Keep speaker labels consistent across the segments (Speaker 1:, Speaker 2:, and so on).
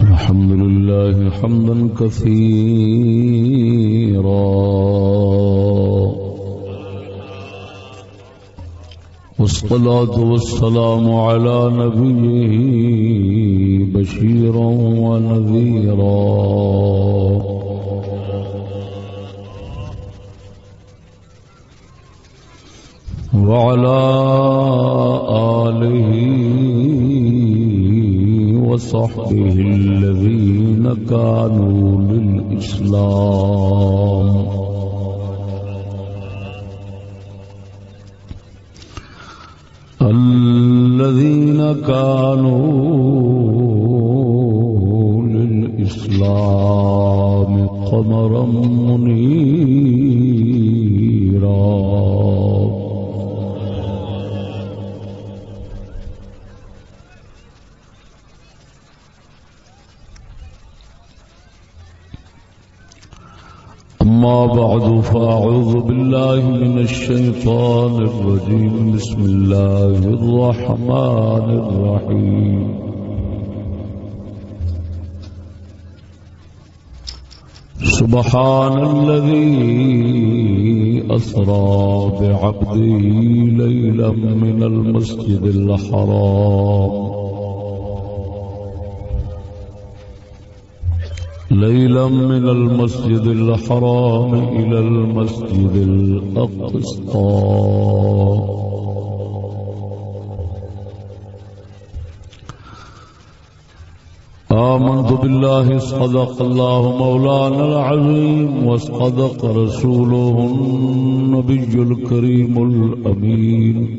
Speaker 1: الحمد لله حمدا كثيرا والصلاة والسلام على نبيه بشيرا ونذيرا وعلى آله وصحبه الذين كانوا للإسلام. الذين كانوا للإسلام قمرا منيرا. أما بعد فأعوذ بالله من الشيطان الرجيم. بسم الله الرحمن الرحيم. سبحان الذي أسرى بعبده ليلا من المسجد الحرام. ليلا من المسجد الحرام إلى المسجد الأقصى. آمنت بالله، صدق الله مولانا العظيم، وصدق رسوله النبي الكريم الأمين.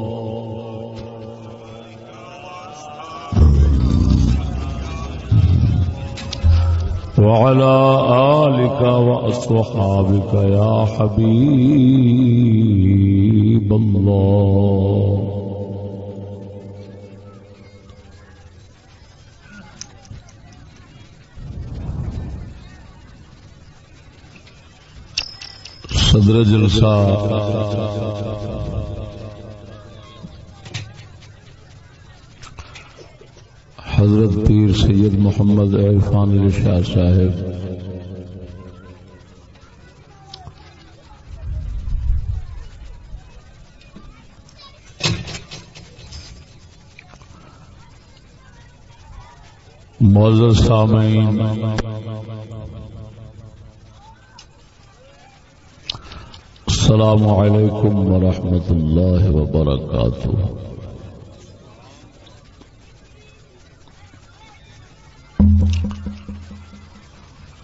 Speaker 1: وعلى آلك وأصحابك يا حبيب الله. صدر جلسہ حضرت پیر سید محمد عرفان علی شاہ صاحب۔ معزز سامعین، السلام علیکم ورحمۃ اللہ وبرکاتہ۔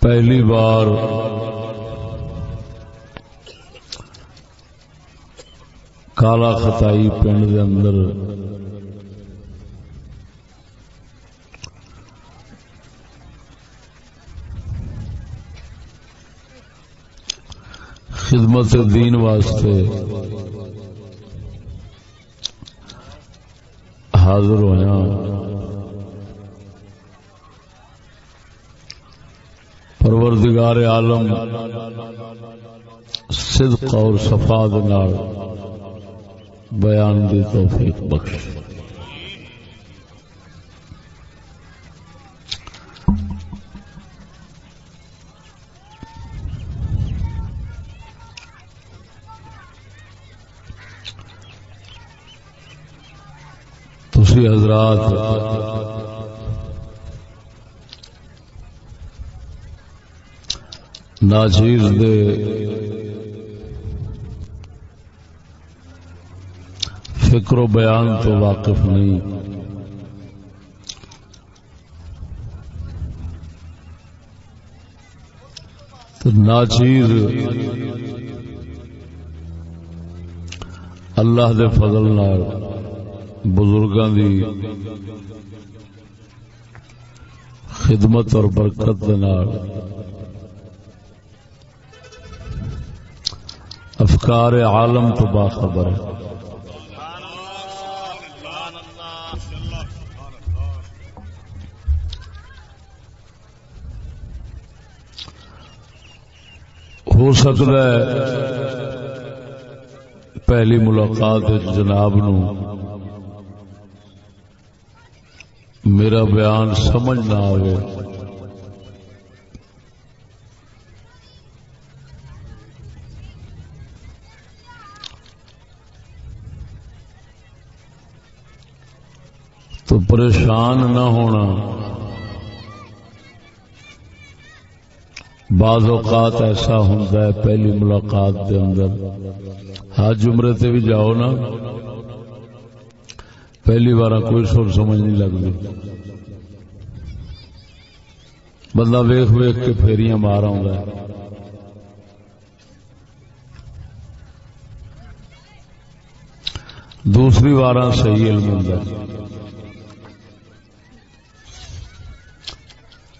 Speaker 1: پہلی بار۔ کالا خطائی پنڈ اندر۔ خدمت دین واسطے۔ حاضر ہوا پروردگار عالم صدق اور صفا صفاد بیان دی توفیق بخش تھی حضرات ناچیز دے فکر و بیان تو واقف نہیں۔ تو ناچیز اللہ دے فضل نال بزرگاں دی خدمت اور برکت افکار عالم تو باخبر ہے۔ ہو سکتا ہے پہلی ملاقات جناب نو میرا بیان سمجھ نہ آئے پریشان نہ ہونا۔ بعض اوقات ایسا ہوتا ہے، پہلی ملاقات دے اندر۔ ہاتھ جمرے تے بھی جاؤ نا۔ پہلی بار کوئی سر سمجھ نہیں لگتی۔ بندہ ویخ ویخ کے پھیریاں مار آ دوسری بار صحیح علم ہوں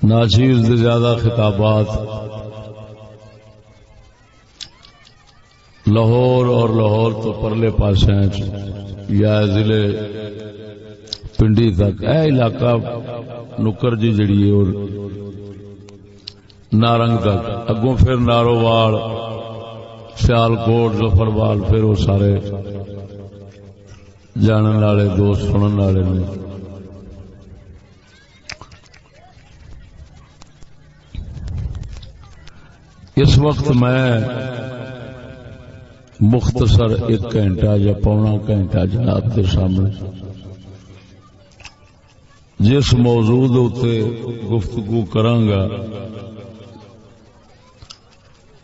Speaker 1: ناچیز دے زیادہ خطابات۔ لاہور اور لاہور تو پرلے پاس یا ضلع پنڈی تک۔ اے علاقہ نکر جی جڑی اور نارنگ تک۔ اگوں پھر نارووال سیال کوٹ زفروال پھر وہ سارے جاننے والے، دوست سننے والے نے۔ اس وقت میں مختصر ایک گھنٹہ یا پونا گھنٹہ جناب کے سامنے جس موضوع گفتگو کرانگا۔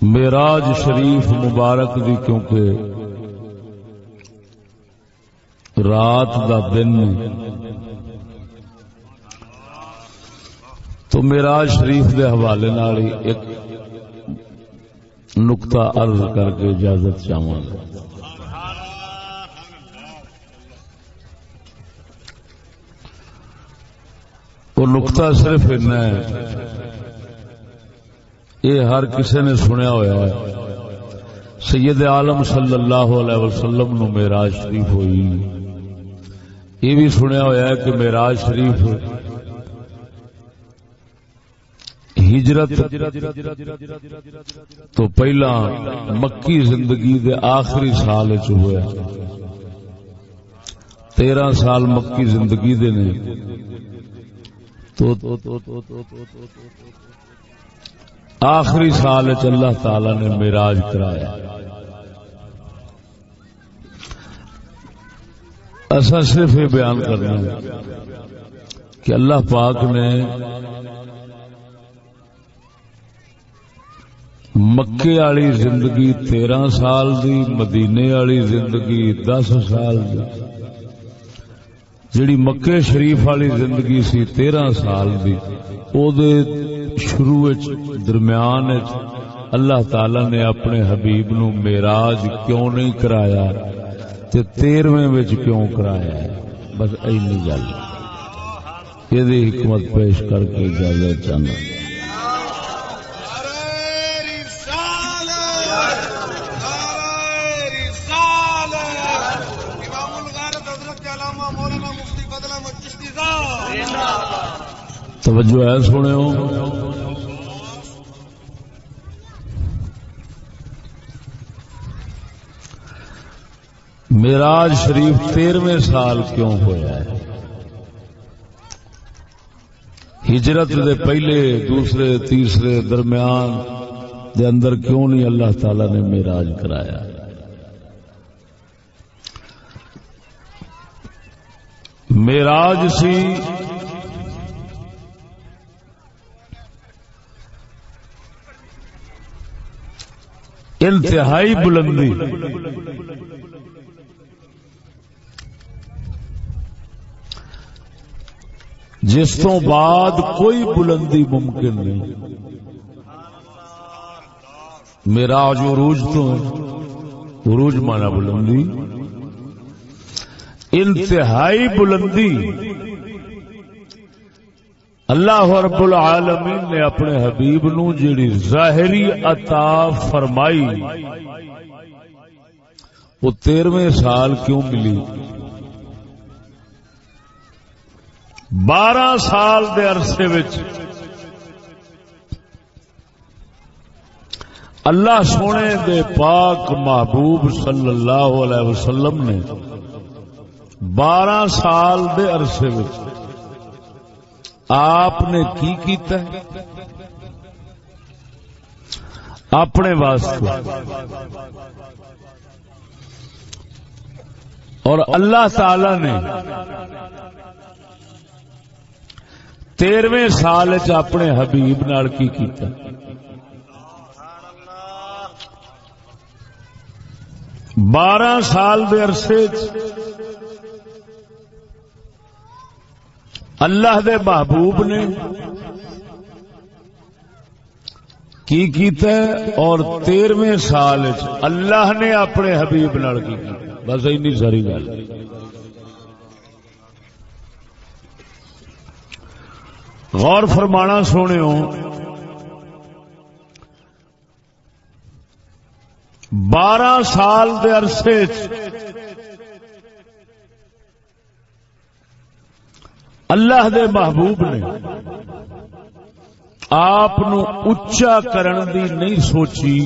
Speaker 1: میراج شریف مبارک دی، کیونکہ رات دا دن تو میراج شریف دے حوالے ایک نقطہ عرض کر کے اجازت چاہوں گا۔ وہ نقطہ صرف یہ ہر کسی نے سنیا ہوا ہے۔ سید عالم صلی اللہ علیہ وسلم نو میراج شریف ہوئی۔ یہ بھی سنیا ہوا ہے کہ میراج شریف ہجرت تو پہلا مکی زندگی دے آخری سال ہوا تیرہ سال مکی زندگی دے نے۔ تو آخری سال اللہ تعالی نے میراج کرایا۔ ایسا صرف یہ بیان کرنا کہ اللہ پاک نے مکے والی زندگی تیرہ سال دی، مدینے والی زندگی دس سال دی۔ جڑی مکے شریف والی زندگی سی تیرہ سال دی او دے شروع درمیان اللہ تعالی نے اپنے حبیب نو میراج کیوں نہیں کرایا؟ تے تیرویں کیوں کرایا؟ ہے بس این گل۔ یہ حکمت پیش کر کے اجازت چاہنا۔ توجہ ہے سونے میراج شریف تیرویں سال کیوں ہوا ہے؟ ہجرت دے پہلے، دوسرے، تیسرے درمیان دے اندر کیوں نہیں اللہ تعالی نے میراج کرایا؟ میراج سی انتہائی بلندی۔ جس تو بعد کوئی بلندی ممکن نہیں۔ میرا عروج تو عروج مانا بلندی۔ انتہائی بلندی۔ اللہ رب العالمین نے اپنے حبیب نو جیڑی ظاہری عطا فرمائی، وہ تیرویں سال کیوں ملی؟ بارہ سال دے عرصے وچ اللہ سونے دے پاک محبوب صلی اللہ علیہ وسلم نے بارہ سال دے عرصے وچ آپ نے کی کیتا ہے؟ اپنے واسطے۔ اور اللہ تعالی نے تیرویں سال چ اپنے حبیب نال کی کیتا بارہ سال دے عرصے اللہ دے محبوب نے کی کیتا ہے اور تیرویں سال اللہ نے اپنے حبیب نال کی بس این ساری گل۔ غور فرمانا سونے بارہ سال دے عرصے اللہ دے محبوب نے آپ اچا کرن دی نہیں سوچی۔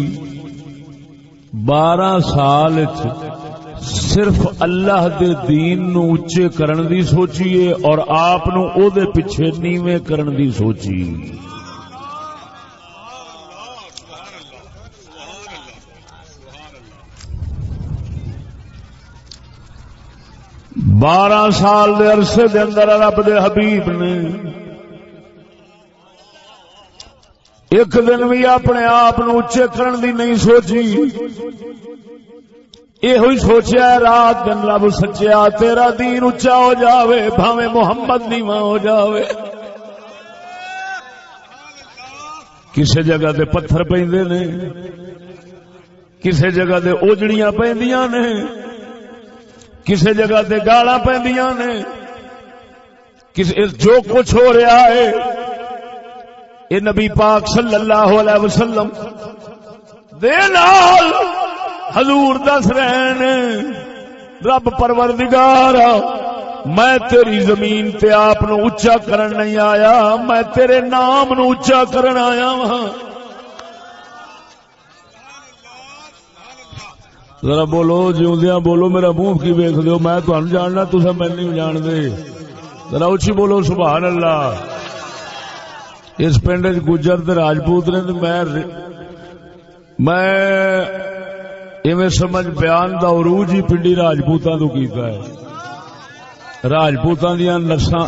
Speaker 1: بارہ سال صرف اللہ دے دین نو اچے کرن دی سوچیے اور آپ او دے پیچھے نیویں کرن دی سوچی۔ بارہ سال دے عرصے دے اندر رب دے حبیب نے ایک دن بھی اپنے آپ اچے کرن دی نہیں سوچی۔ یہ سوچیا رات دن رب سچیا، تیرا دین اچا ہو جاوے بھاوے محمد نیواں ہو جاوے۔ کسی جگہ دے پتھر پہ کسی جگہ دے اوجڑیاں پہ نے۔ کسی جگہ تے گالا پہ نے جو کچھ ہو رہا ہے یہ نبی پاک صلی اللہ علیہ وسلم، دے نال حضور دس رہے رب پروردگار، میں تیری زمین تے آپ اچا کرن نہیں آیا، میں تیرے نام نو اچا کرن آیا ہاں ذرا بولو، جیوندیاں بولو، میرا منہ کی ویک دو میں تہن جاننا تصا میں نہیں جان دے ذرا اچھی بولو، سبحان اللہ۔ اس پنڈ گجر راجپوت نے میں میں سمجھ بیان دا عروج ہی پنڈی راجپوتاں تو کیتا ہے۔ راجپوتاں دیا نرساں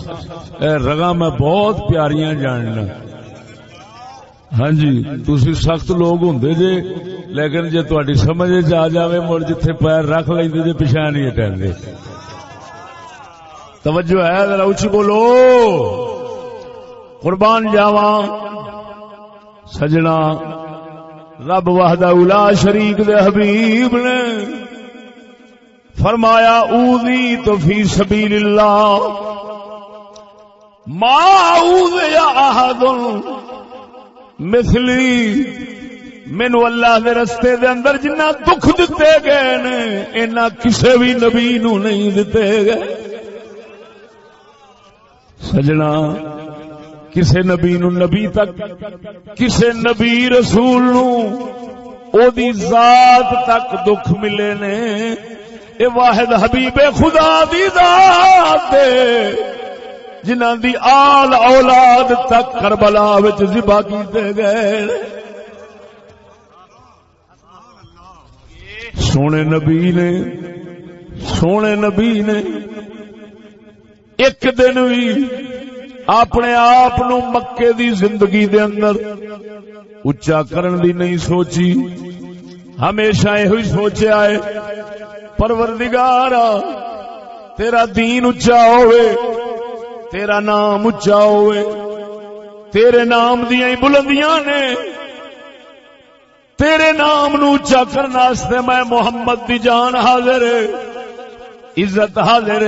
Speaker 1: رگا میں بہت پیاریاں جاننا۔ ہاں جی تھی سخت لوگ ہوں جے لیکن جی تاری سمجھ آ جائے مڑ جتھے پیر رکھ لیں جی پچھا نہیں ہٹیں گے توجہ ہے، ذرا اچھی بولو۔ قربان جاوا سجنا۔ رب واہدہ اولا شریک دے حبیب نے فرمایا اوزی تو فی سبیل اللہ ما اوزی احد مثلی۔ مینو اللہ دے رستے دے اندر جنہ دکھ دتے گئے نے، اینا کسے بھی نبی نو نہیں دتے گئے۔ سجنا، کسے نبی نو نبی تک، کسے نبی رسول نو او دی ذات تک دکھ ملے نے۔ اے واحد حبیب خدا دی ذات دے، جنہ دی آل اولاد تک کربلا وچ ذبح کیتے گئے سونے نبی نے، سونے نبی نے ایک دن بھی اپنے آپ مکے دی زندگی دے اندر اچا کرن دی نہیں سوچی۔ ہمیشہ یہ سوچا ہے، پروردگار، تیرا دین اچا ہوئے تیرا نام اچا ہوئے تیرے نام دیا ہی بلندیاں نے۔ تیرے نام نو اچا کرنے میں محمد دی جان حاضر عزت حاضر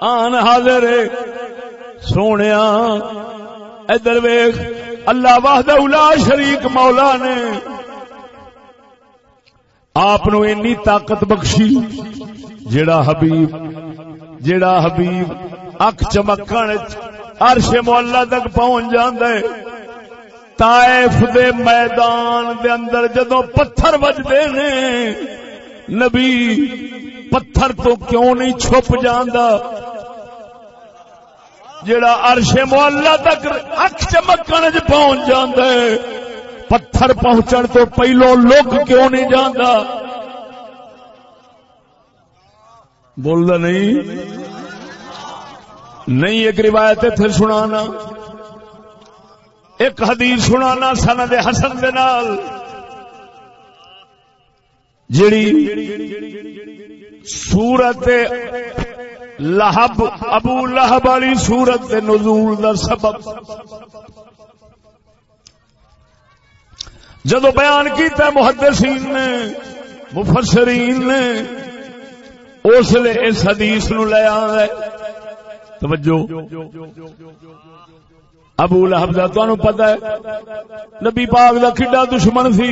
Speaker 1: آن حاضر سونے ادھر ویخ اللہ واہد الا شریک مولا نے۔ آپ اینی طاقت بخشی جڑا حبیب جڑا حبیب اک چمکن عرش مولا تک پہنچ جاندے تائف دے میدان دے اندر جدو پتھر بجتے نے، نبی پتھر تو کیوں نہیں چھپ جانا جڑا عرش مولا تک اک چمکن چ پہنچ جاندے پتھر پہنچن تو پہلو لوگ کیوں نہیں جانا بولتا نہیں؟ نہیں ایک روایت پھر سنانا۔ ایک حدیث سنانا سند حسن دے نال۔ جڑی سورت لہب، ابو لہب والی سورت نزول دا سبب۔ جدو بیان کیتا محدثین نے، مفسرین نے، اس لیے اس حدیث نو لے آ توجہ۔ ابو لہب کا تمہیں پتا ہے، نبی پاک دا کھڈا دشمن سی۔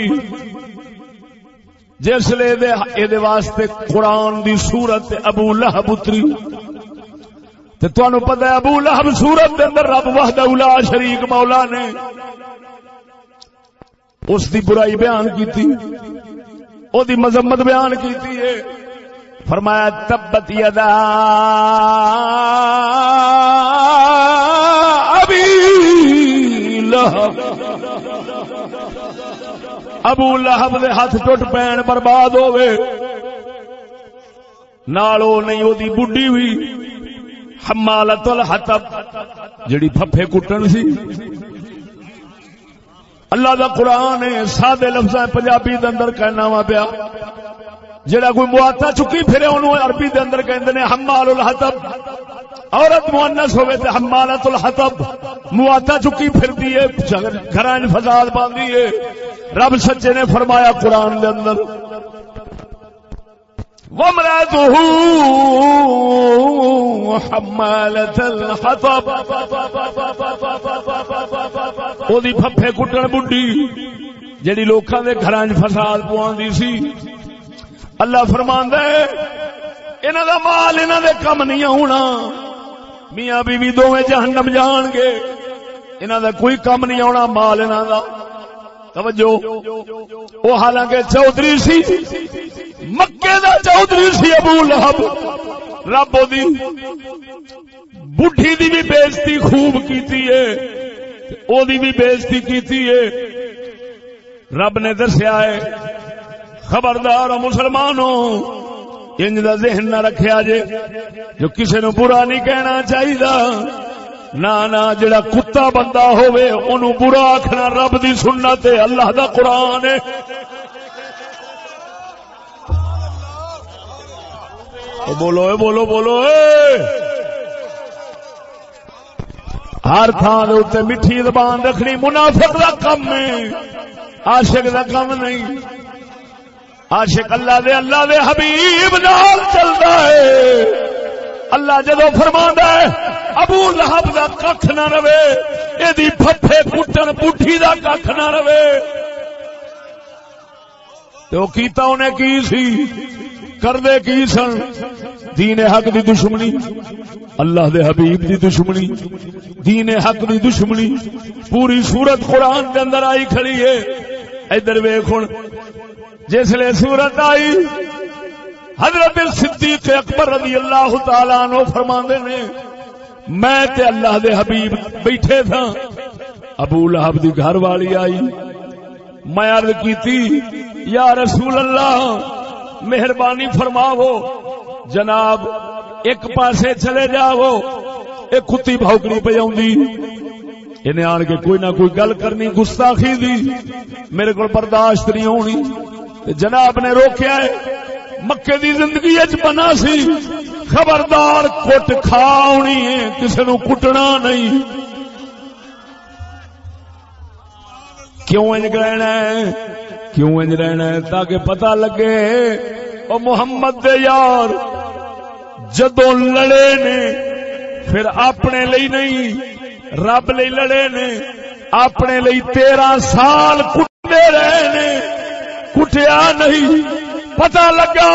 Speaker 1: جس لیے واسطے قرآن دی سورت ابو لہب اتری۔ تمہیں پتا ہے، ابو لہب سورت دے اندر رب وحدہ اولا شریک مولا نے۔ اس دی برائی بیان کی او دی مذمت بیان کی تھی فرمایا، تبت یدا ابو لہب دے ہاتھ ٹوٹ پین برباد ہوئے نالو نہیں، او بڈی ہوئی حمالت الحطب، جڑی پھپھے کٹن سی۔ اللہ دا قرآن ہے، سادے لفظ پنجابی دے اندر کہنا وا پیا۔ جڑا کوئی مواتا چکی پھر انہوں عربی دے اندر کہندے نے حمال الحطب۔ عورت مؤنث ہوے تے حمالت الحطب۔ مواتا چکی پھردی ہے گھراں فساد باندھی ہے۔ رب سچے نے فرمایا قرآن دے اندر۔ ومراته حمالة الحطب۔ او پھپھے کٹن بڈی جڑی لوکاں دے گھراں فساد پواندی سی۔ اللہ فرماندا ہے، انہاں دا مال انہاں دے کم نہیں ہونا. میاں بیوی دوویں جہنم جان گے، انہاں دا کوئی کم نہیں آنا مال انہاں دا۔ توجہ وہ حالانکہ چودھری سی، مکے دا چودھری سی ابو لہب۔ رب دی بڈھی دی بھی بےزتی خوب کیتی ہے، او دی بھی بےزتی کیتی ہے۔ رب نے دسیا ہے خبردار مسلمانوں، انج دا ذہن نہ رکھیا جے، جو کسی نو برا نہیں کہنا چاہیے نہ جڑا کتا بندہ ہوئے انہوں برا آخنا رب دی سننا تے اللہ دا قرآن ہے۔ بولو، اے بولو بولو، اے۔ ہر تھان اتنے میٹھی زبان رکھنی منافق دا کم ہے، عاشق دا کم نہیں۔ عاشق اللہ دے اللہ دے حبیب نال چلتا ہے۔ اللہ جدو فرما ہے، ابو لہب دا کھ نہ رہے یہ پھپے کٹن پٹھی دا کھ نہ رہے۔ تو کیتا انہیں کی سی؟ کردے کی سن؟ دین حق دی دشمنی، اللہ دے حبیب دی دشمنی، دین حق دی دشمنی۔ پوری صورت قرآن دے اندر آئی کھڑی ہے۔ ادھر ویخ جس لیے صورت آئی، حضرت صدیق اکبر رضی اللہ تعالیٰ عنہ فرما نے، میں تے اللہ دے حبیب بیٹھے تھا، ابو لہب دی گھر والی آئی، میں عرض کی تھی یا رسول اللہ، مہربانی فرماو جناب، ایک پاسے چلے جاؤ، ایک کتی بھوکڑی پہ آؤں انہیں آن کے کوئی نہ کوئی گل کرنی، گستاخی دی، میرے کو برداشت نہیں ہونی۔ جناب نے روکیا ہے۔ مکے دی زندگی اچ بنا سی۔ خبردار کٹ کھاونی ہے۔ کسی نو کٹنا نہیں۔ کیوں انج رہنا ہے؟ کیوں انج رہنا ہے؟ تاکہ پتہ لگے۔ او محمد دے یار جدو لڑے نے، پھر اپنے لئی نہیں، رب لئی لڑے نے، اپنے لئی تیرہ سال کٹے رہے نے۔ کٹیا نہیں۔ پتا لگا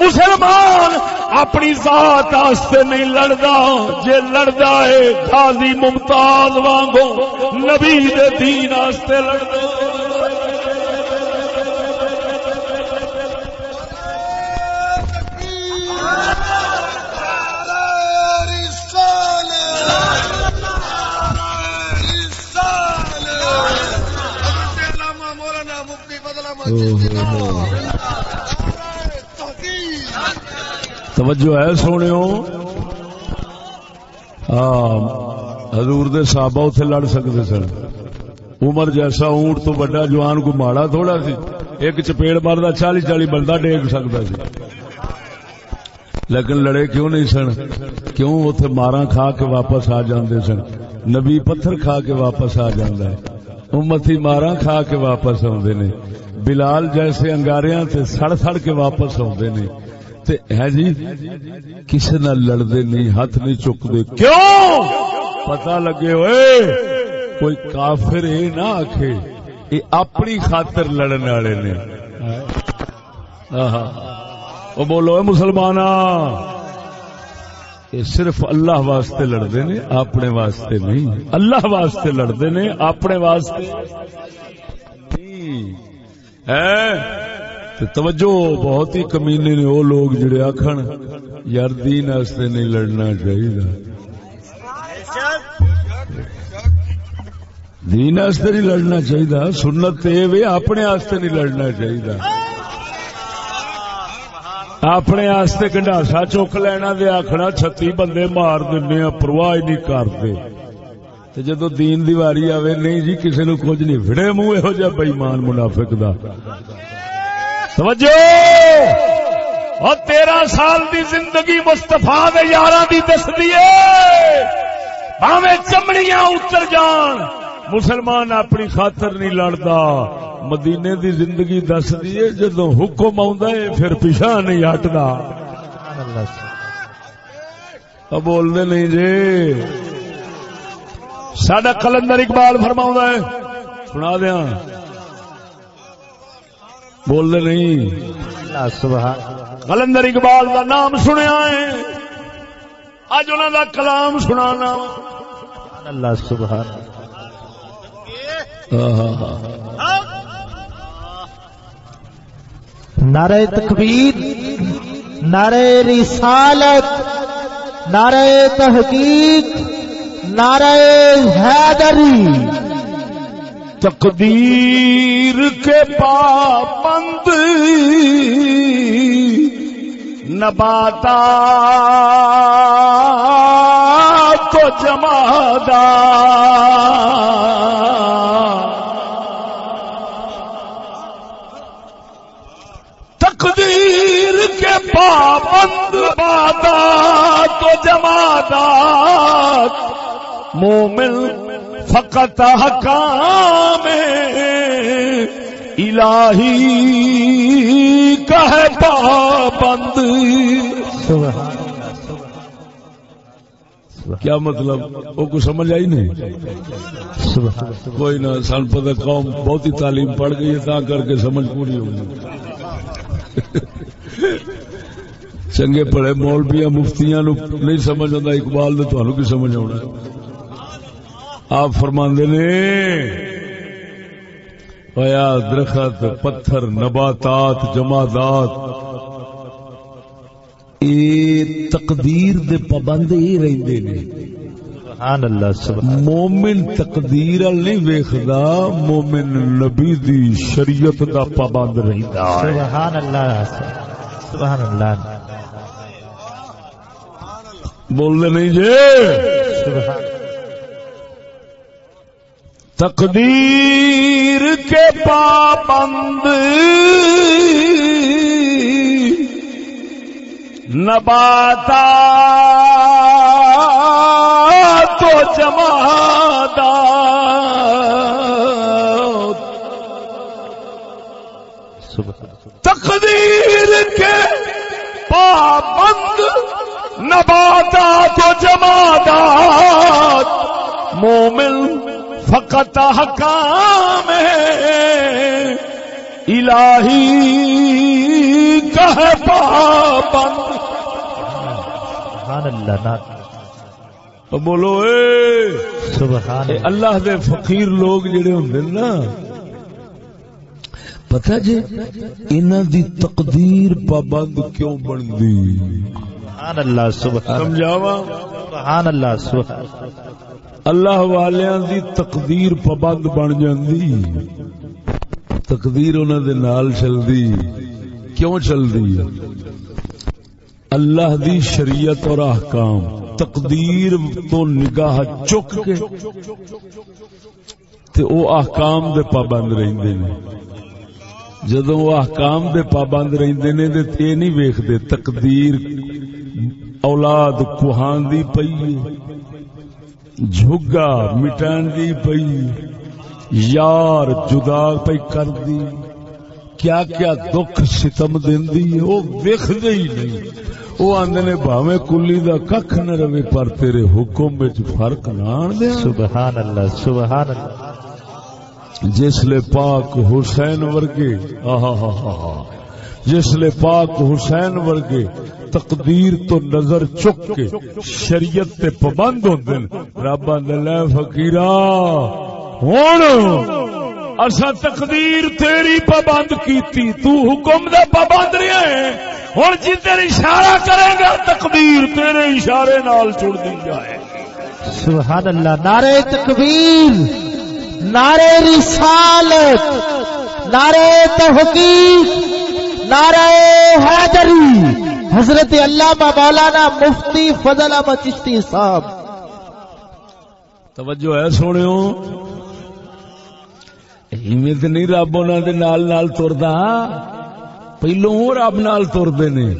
Speaker 1: مسلمان اپنی ذات آستے نہیں لڑتا جے لڑتا ہے خالی ممتاز وانگو نبی دے دین آستے لڑتا توجہ ہے سونے ہاں، حضور دے صحابہ اتنے لڑ سکتے سن۔ عمر جیسا اونٹ تو بڑا جوان کو ماڑا تھوڑا سی، ایک چپیڑ ماردا، چالی چالی بندہ ڈیگ سکتا سی۔ لیکن لڑے کیوں نہیں سن؟ کیوں اتنے مارا کھا کے واپس آ جاندے سن؟ نبی پتھر کھا کے واپس آ جاندہ ہے۔ امتی مارا کھا کے واپس آدھے نے۔ بلال جیسے انگاریاں تے سڑ سڑ کے واپس آدھے نے ہے جی کسی نہ لڑتے نہیں، ہاتھ نہیں چکتے کیوں؟ پتا لگے ہوئے، کوئی کافر یہ نہ آخ یہ اپنی خاطر لڑنے والے نے۔ وہ بولو مسلمان یہ صرف اللہ واسطے لڑتے نے، اپنے واسطے نہیں۔ اللہ واسطے لڑتے نے، اپنے واسطے۔ توجہ، بہت ہی کمینے نے وہ لوگ جڑے آخر یار دین واسطے نہیں لڑنا چاہیے دین واسطے نہیں لڑنا چاہیے سنت یہ اپنے واسطے نہیں لڑنا چاہیے اپنے آستے کنڈاسا چک لینا دے آخنا چھتی بندے مار دیں پرواہ نہیں کرتے جدو دین دیواری آوے نہیں جی کسی نو کچھ نہیں۔ وڑے منہ یہو جہ بئیمان منافق دا۔ توجہ! اور تیرہ سال دی زندگی مستفا یار کی دس دیے باوے چمڑیاں اتر جان۔ مسلمان اپنی خاطر نہیں لڑتا مدینے دی زندگی دس دیے جدو حکم پھر پیچھا نہیں ہٹتا بولنے نہیں جی۔ سڈا کلندر اقبال فرما ہے۔ سنا دیا بولنے نہیں۔ کلندر اقبال کا نام سنیا ہے۔ اج انہوں کا کلام سنا اللہ سبحان۔
Speaker 2: نعرہ تکبیر نعرہ رسالت نعرہ تحقیق۔ نعرہ حیدری
Speaker 1: تقدیر کے پابند نباتا تو جمادا تقدیر کے پابند بادا تو جمادا مومن فقط حکام الہی کا ہے پابند۔ کیا مطلب؟ وہ کو سمجھ آئی نہیں؟ کوئی نہ سن پتہ قوم بہت ہی تعلیم پڑھ گئی ہے تا کر کے سمجھ پوری ہوگی چنگے پڑھے مولبیاں مفتیاں نہیں سمجھ آتا اقبال تو تمہیں کی سمجھ آنا آپ فرماندے نے پیا درخت پتھر نباتات جمادات اے تقدیر دے پابند ہی رہندے نے۔ سبحان اللہ سبحان مومن تقدیر ال نہیں ویکھدا مومن نبی دی شریعت دا پابند رہندا
Speaker 2: سبحان اللہ سبحان اللہ۔
Speaker 1: بول دے نہیں جی؟ سبحان تقدیر کے پابند نباتا تو جمادا تقدیر کے پابند نباتات و جمادات مومن فقط حکام الہی کہ پابند۔
Speaker 2: سبحان اللہ نا
Speaker 1: تو بولو اے۔
Speaker 2: سبحان
Speaker 1: اے
Speaker 2: اللہ
Speaker 1: اللہ دے فقیر لوگ جڑے ہوندے نا پتہ جی انہاں دی تقدیر پابند کیوں بندی
Speaker 2: سبحان اللہ سبحان
Speaker 1: سمجھاواں؟
Speaker 2: سبحان اللہ سبحان
Speaker 1: اللہ والیاں دی تقدیر پابند بن جاندی۔ تقدیر انہاں دے نال چلدی۔ کیوں چلدی؟ ہے اللہ دی شریعت اور احکام تقدیر تو نگاہ چک کے تے او احکام دے پابند رہندے نے۔ جدوں وہ احکام دے پابند رہندے نے تے اے نہیں ویکھدے، تقدیر اولاد کوہان دی پئی جھگا مٹان دی پئی۔ یار جدا پئی کر دی کیا کیا دکھ ستم دیندی ہے وہ ویکھدے ہی نہیں۔ وہ آندے نے بھاویں کلی دا ککھ نہ رہے پر تیرے حکم وچ فرق نہ آن دے
Speaker 2: سبحان اللہ سبحان اللہ
Speaker 1: جسلے پاک حسین ورگے۔ آہا ہا ہا ہا جسلے پاک حسین ورگے تقدیر تو نظر چک کے شریعت تے پابند ہوندے نے رب آندا لے فقیرا، ہن اسا تقدیر تیری پابند کیتی، تو حکم دا پابند نہیں ہے ہن جدھر اشارہ کرے گا، تقدیر تیرے اشارے نال چھڑ دی جائے۔
Speaker 2: سبحان اللہ نعرہ تکبیر، نعرہ رسالت، نعرہ تحقیق نعرہ حیدری حضرت علامہ مولانا مفتی فضل احمد چشتی صاحب۔
Speaker 1: توجہ ہے سونے ایویں تے نہیں رب انہاں دے نال نال تردا۔ پہلو رب نال تردے نے۔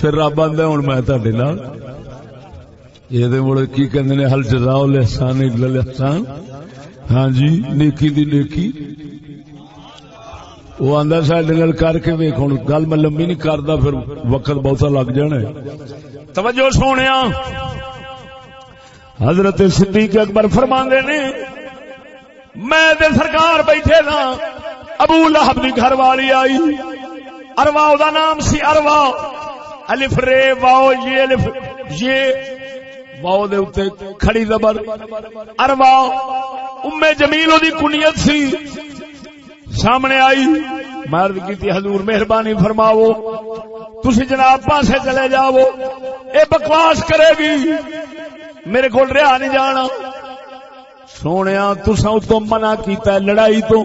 Speaker 1: پھر رب آندا ہن میں تہاڈے نال۔ یہ دے مڑ کی کہندے نے، ہل جزاء الاحسان الا الاحسان۔ ہاں جی نیکی دی نیکی۔ وہ آندا ساڈے نال کر کے ویکھ، ہن گل میں لمبی نہیں کردا، پھر وقت بہتا لگ جانا ہے۔ توجہ سونیا۔ حضرت صدیق اکبر فرماندے نے، میں تے سرکار بیٹھے تھا ابو لہب دی گھر والی آئی۔ اروا دا نام سی اروا۔ الف رے واو یہ الف، یہ واو دے اوتے کھڑی زبر۔ اروا ام جمیل دی کنیت سی۔ سامنے آئی۔ مرد کی حضور مہربانی فرماو تسی جناب پاسے چلے جاؤ۔ اے بکواس کرے گی۔ میرے کو رہا نہیں جانا۔ سونے تسا اتو منع کیتا ہے لڑائی تو۔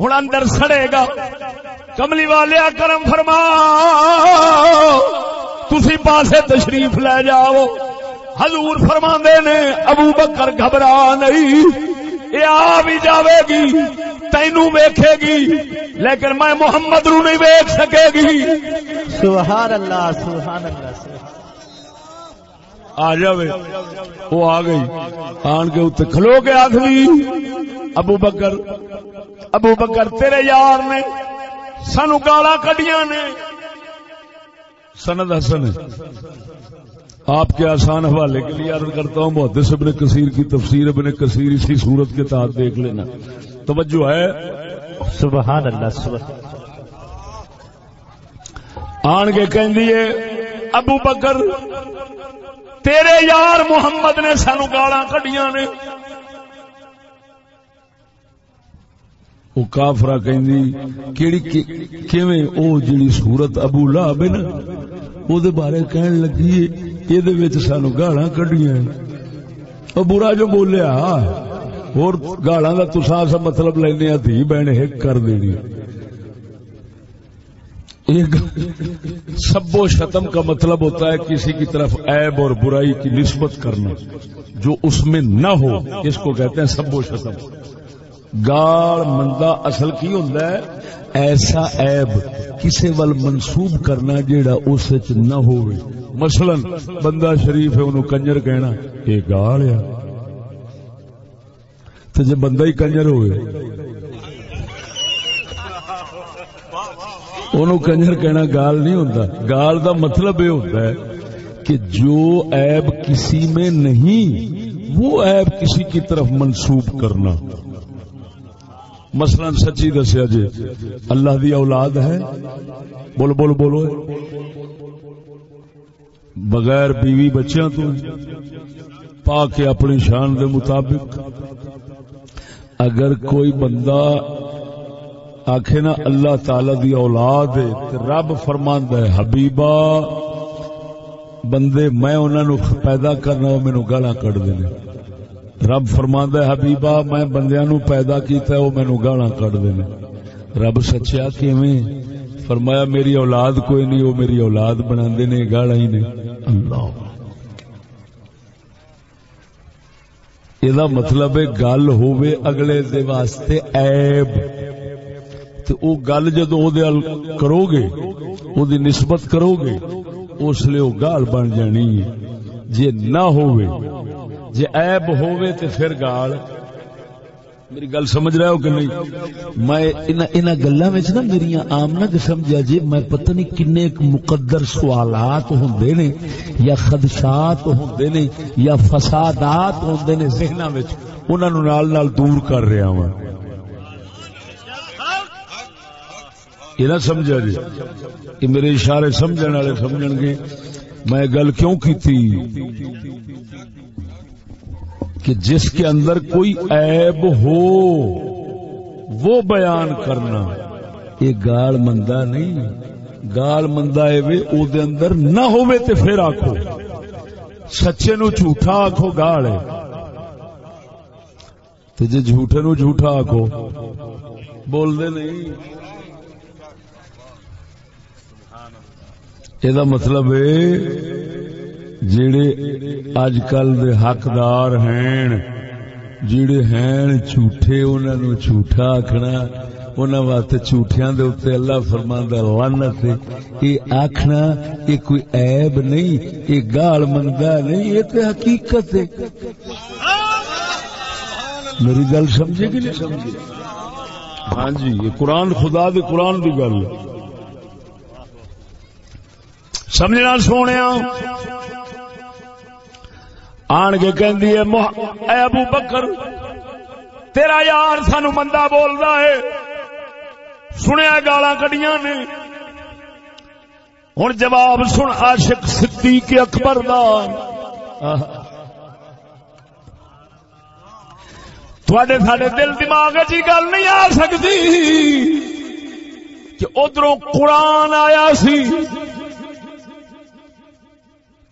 Speaker 1: ہوں اندر سڑے گا۔ کملی والے کرم فرما تسی پاسے تشریف لے جاؤ۔ حضور فرما نے، ابو بکر گھبرا نہیں۔ یہ آ بھی جاوے گی۔ تینو ویکھے گی لیکن میں محمد رو نہیں ویک سکے گی۔
Speaker 2: سبحان اللہ سبحان اللہ سبحان
Speaker 1: آ جاوے وہ آ گئی۔ آن کے اتنے کھلو کے آخری ابو بکر ابو بکر تیرے یار نے سانو گالا کڈیاں نے۔ سند حسن آپ کے آسان حوالے کے لیے عرض کرتا ہوں محدث ابن کثیر کی تفسیر ابن کثیر اسی صورت کے تحت دیکھ لینا۔ توجہ ہے؟
Speaker 2: سبحان اللہ سبحان
Speaker 1: آن کے کہہ دیے ابو بکر تیرے یار محمد نے سانو گالا کڈیاں نے۔ وہ کافرا کیڑی کیویں او جڑی صورت ابو لہب ہے نا او دے بارے کہن لگی اے دے وچ سانو گالاں کڈیاں او برا جو بولیا اور گالاں دا تساں سا مطلب لینے دھی بہن ہک کر دینی سب و شتم کا مطلب ہوتا ہے کسی کی طرف عیب اور برائی کی نسبت کرنا جو اس میں نہ ہو اس کو کہتے ہیں سب و شتم گال مندا اصل کی ہوتا ہے ایسا عیب کسی ول منسوب کرنا جیڑا اس نہ ہو مثلا بندہ شریف ہے انہوں کنجر کہنا یہ گال ہے تو جب بندہ ہی کنجر ہوئے۔ انہوں کنجر کہنا گال نہیں ہوتا گال دا مطلب یہ ہوتا ہے کہ جو عیب کسی میں نہیں، وہ عیب کسی کی طرف منسوب کرنا۔ مثلا سچی دسیا جی اللہ دی اولاد ہے۔ بول بول بولو۔ بغیر بیوی بچیاں تو پا کے اپنی شان دے مطابق۔ اگر کوئی بندہ آخ نا اللہ تعالی دی اولاد ہے رب فرماند ہے، حبیبا، بندے میں انہوں پیدا کرنا وہ مینو گالا کٹ دے رب فرما حبیبا، میں بندیا نو پیدا کیتا ہے وہ مینو گالا کٹ دے رب سچیا کیویں؟ فرمایا، میری اولاد کوئی نہیں وہ میری اولاد بنا نے گالا ہی نے۔ اللہ۔ یہ مطلب گل ہوے اگلے دے واسطے عیب تو او گل جدو کرو گے او دی نسبت کرو گے اس لیے وہ گال بن جانی جی نہ ہوئے جی عیب ہوئے تے پھر گال میری گل سمجھ رہے ہو کہ نہیں؟ میں گلا نا میری آم نہ سمجھا جی میں پتہ نہیں کنے مقدر سوالات ہوں نے، یا خدشات ہوں نے، یا فسادات ہوں نے ذہن انہوں نال نال دور کر رہا ہوں یہ نہ سمجھا جی کہ میرے اشارے سمجھنے والے سمجھ گے۔ میں گل کیوں کی تھی کہ جس کے اندر کوئی عیب ہو، وہ بیان کرنا۔ یہ گال مندہ نہیں، گال مندہ او دے اندر نہ ہوئے تے پھر آکھو۔ سچے نو جھوٹا آکھو، گال ہے۔ تے جے جھوٹے نو جھوٹا آکھو بول دے نہیں یہ مطلب ہے جڑے اج کل دے حقدار ہیں جڑے ہیں جھوٹے انہوں نے جھوٹا آخنا انہوں واسطے جھوٹیاں دے اتنے اللہ فرماندا لعنت یہ آخنا یہ کوئی عیب نہیں، یہ گال منگا نہیں، یہ تو حقیقت ہے۔ میری گل سمجھے کہ نہیں سمجھے؟ ہاں جی یہ قرآن خدا دے قرآن دی گل سمجھنا سونے آن کے کہ ابو بکر، تیرا یار سانو بندہ بول رہا ہے۔ سنیا گالا کڑیاں نے۔ ہوں جواب سن عاشق صدیق اکبر دا۔ تھوڑے ساڈے دل دماغ چ گل نہیں آ سکتی کہ ادھر قرآن آیا سی۔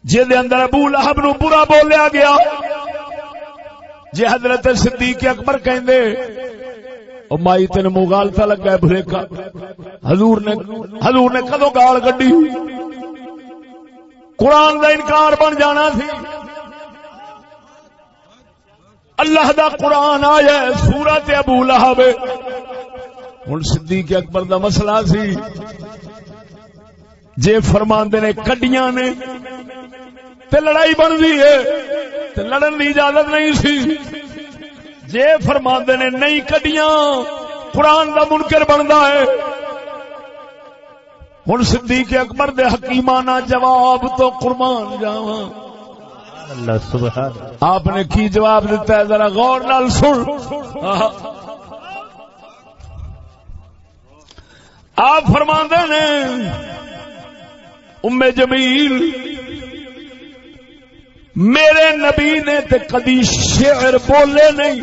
Speaker 1: جہد اندر ابو لہب نو برا بولیا گیا۔ جی حضرت صدیق اکبر کہندے، او مائی تین مغالتا لگا ہے بھلیکا حضور نے حضور نے کدو گال کڈی قرآن دا انکار بن جانا تھی اللہ دا قرآن آیا سورت ابو لہب۔ ہوں صدیق اکبر دا مسئلہ سی۔ جے فرماندے نے، کڈیاں نے۔ تے لڑائی بن رہی ہے تے لڑن کی اجازت نہیں سی۔ جے فرما نے نہیں کڈیاں قرآن کا منکر بنتا ہے۔ ہوں صدیق اکبر دے حکیمانہ جواب تو قربان جاواں۔ آپ نے کی جواب دیتا ہے؟ ذرا غور نال سن۔ آپ فرما نے ام جمیل میرے نبی نے تے کدی شعر بولے نہیں۔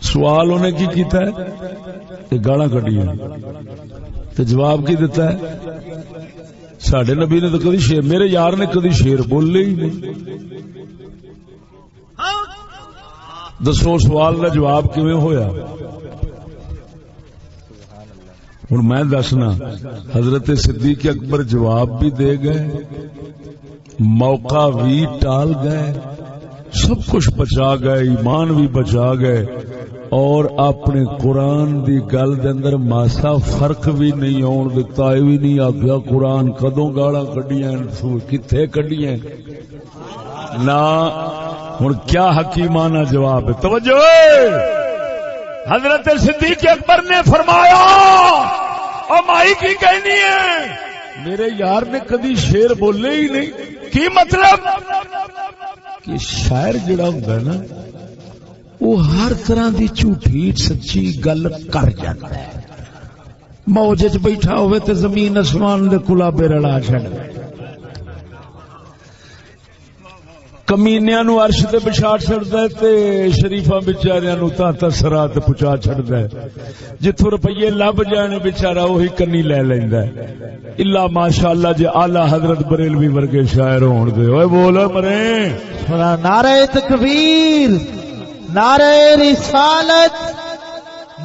Speaker 1: سوال انہیں کی کیتا ہے؟ گالا کٹی تو جواب کی دیتا ہے؟ سڈے نبی نے تو کدی شیر میرے یار نے کدی شیر بولے ہی نہیں۔ دسو سوال کا جواب کیون ہویا؟ ہوں میں دسنا، حضرت صدیق اکبر جواب بھی دے گئے، موقع بھی ٹال گئے، سب کچھ بچا گئے، ایمان بھی بچا گئے، اور اپنے قرآن دی گل دے اندر ماسا فرق بھی نہیں آن دتا، یہ بھی نہیں آگیا قرآن کدوں گالا کڈیاں کتنے کڈیاں؟ نہ، ہوں کیا حکیمانہ جواب ہے؟ توجہ! حضرت صدیق اکبر نے فرمایا اور مائی کی کہنی ہے؟ میرے یار نے کدی شیر بولے ہی نہیں۔ کی مطلب؟ کہ شاعر جڑا ہوں نا وہ ہر طرح دی جھوٹھی سچی گل کر جاتا ہے۔ موج بیٹھا ہوئے تے زمین آسمان دے کلابے رلا چڑ کمینیا نو ارش تے بچھا چڑتا ہے تے شریفا بچاریا نو تا سرا پہنچا چڑتا ہے۔ جتوں روپیے لب جان بچارا وہی کنی لے لینا الا ماشاء اللہ جی آلہ حضرت بریلوی ورگے شاعر ہون دے۔ اوے بولو مرے۔
Speaker 2: نعرہ تکبیر نعرہ رسالت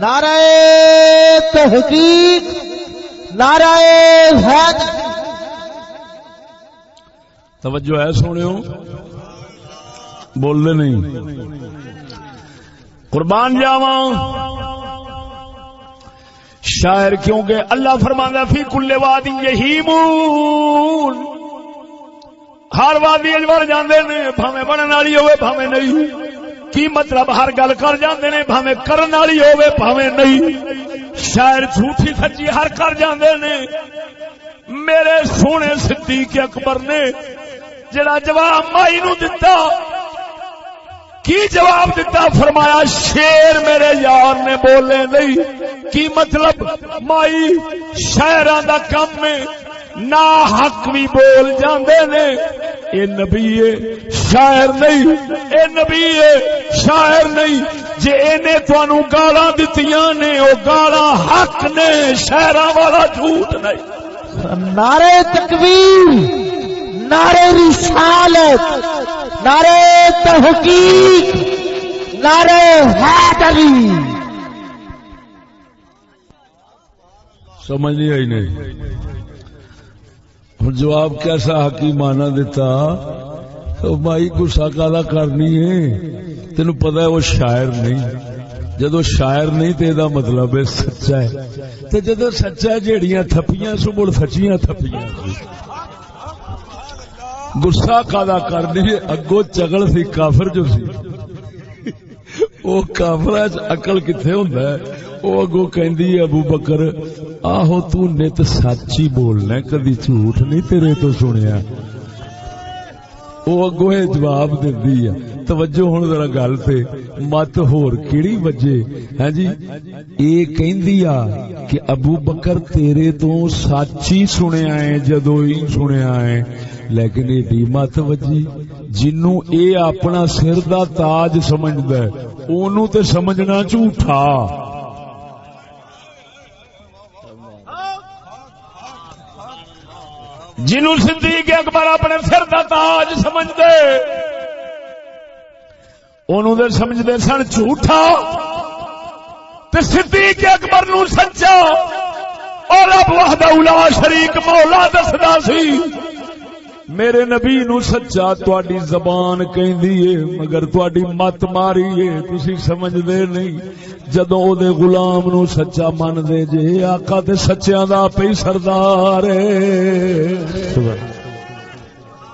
Speaker 2: نعرہ تحقیق نعرہ حید
Speaker 1: توجہ ہے سونے بول دے نہیں۔ قربان جاوا شاعر کیونکہ اللہ فرمانا فی کلے وادی یہی مون۔ ہر وادی اجبر جاندے نے، بھاویں بننے والی ہوئے بھاویں نہیں۔ کی مطلب ہر گل کر جاندے نے، بھاویں کرن والی ہوے بھاویں نہیں۔ شاعر جھوٹی سچی ہر کر جاندے نے۔ میرے سونے صدیق اکبر نے، جڑا جواب مائی نو دتا کی جواب دیتا فرمایا، شیر میرے یار نے بولے نہیں۔ کی مطلب؟ مائی، شہران دا کم میں نا حق بھی بول جاندے نے۔ اے نبی شاعر نہیں۔ اے نبی شاعر نہیں۔ جے اینے تانوں گالاں دتیاں نے، او گالاں حق نے شہراں والا جھوٹ نہیں۔
Speaker 2: نعرہ تکبیر، نعرہ رسالت، نعرہ تحقیق نعرہ حیدری
Speaker 1: سمجھ نہیں آئی نہیں۔ جواب کیسا حکیمانہ دیتا؟ تو مائی گسا کالا کرنی ہے۔ تین پتا ہے وہ شاعر نہیں۔ جدو شاعر نہیں تو یہ مطلب ہے سچا ہے۔ تو جدو سچا جیڑیاں تھپیاں سو مڑ سچیاں تھپیاں۔ گسا کالا کرنی اگو چگل سی کافر جو سی وہ کافر اقل کتنے ہوں وہ اگو کہ ابو بکر آہو تو نت سچ ہی بولنا کدی جھوٹ نہیں تیرے تو سنیا وہ اگو یہ جواب دی توجہ ہوں ذرا گل سے مت ہور کیڑی وجے ہاں جی اے کہندی آ کہ ابو بکر تیرے تو سچ ہی سنیا ہے جدو ہی سنیا ہے لیکن ایڈی مت وجی، جنوں اے اپنا سر دا تاج سمجھدا ہے، اونوں تے سمجھنا جھوٹا۔ جنو صدیق اکبر اپنے سر کا تاج سمجھتے انہوں سمجھتے سن جھوٹا۔ صدیق اکبر نو سچا، اور اب وحدہ شریک مولا دسدا سی۔ میرے نبی نو سچا تواڈی زبان کہندی ہے مگر تواڈی مت ماری ہے تسی سمجھدے نہیں۔ جدوں او دے غلام نو سچا من دے جے آقا تے سچیاں دا پئی سردار ہے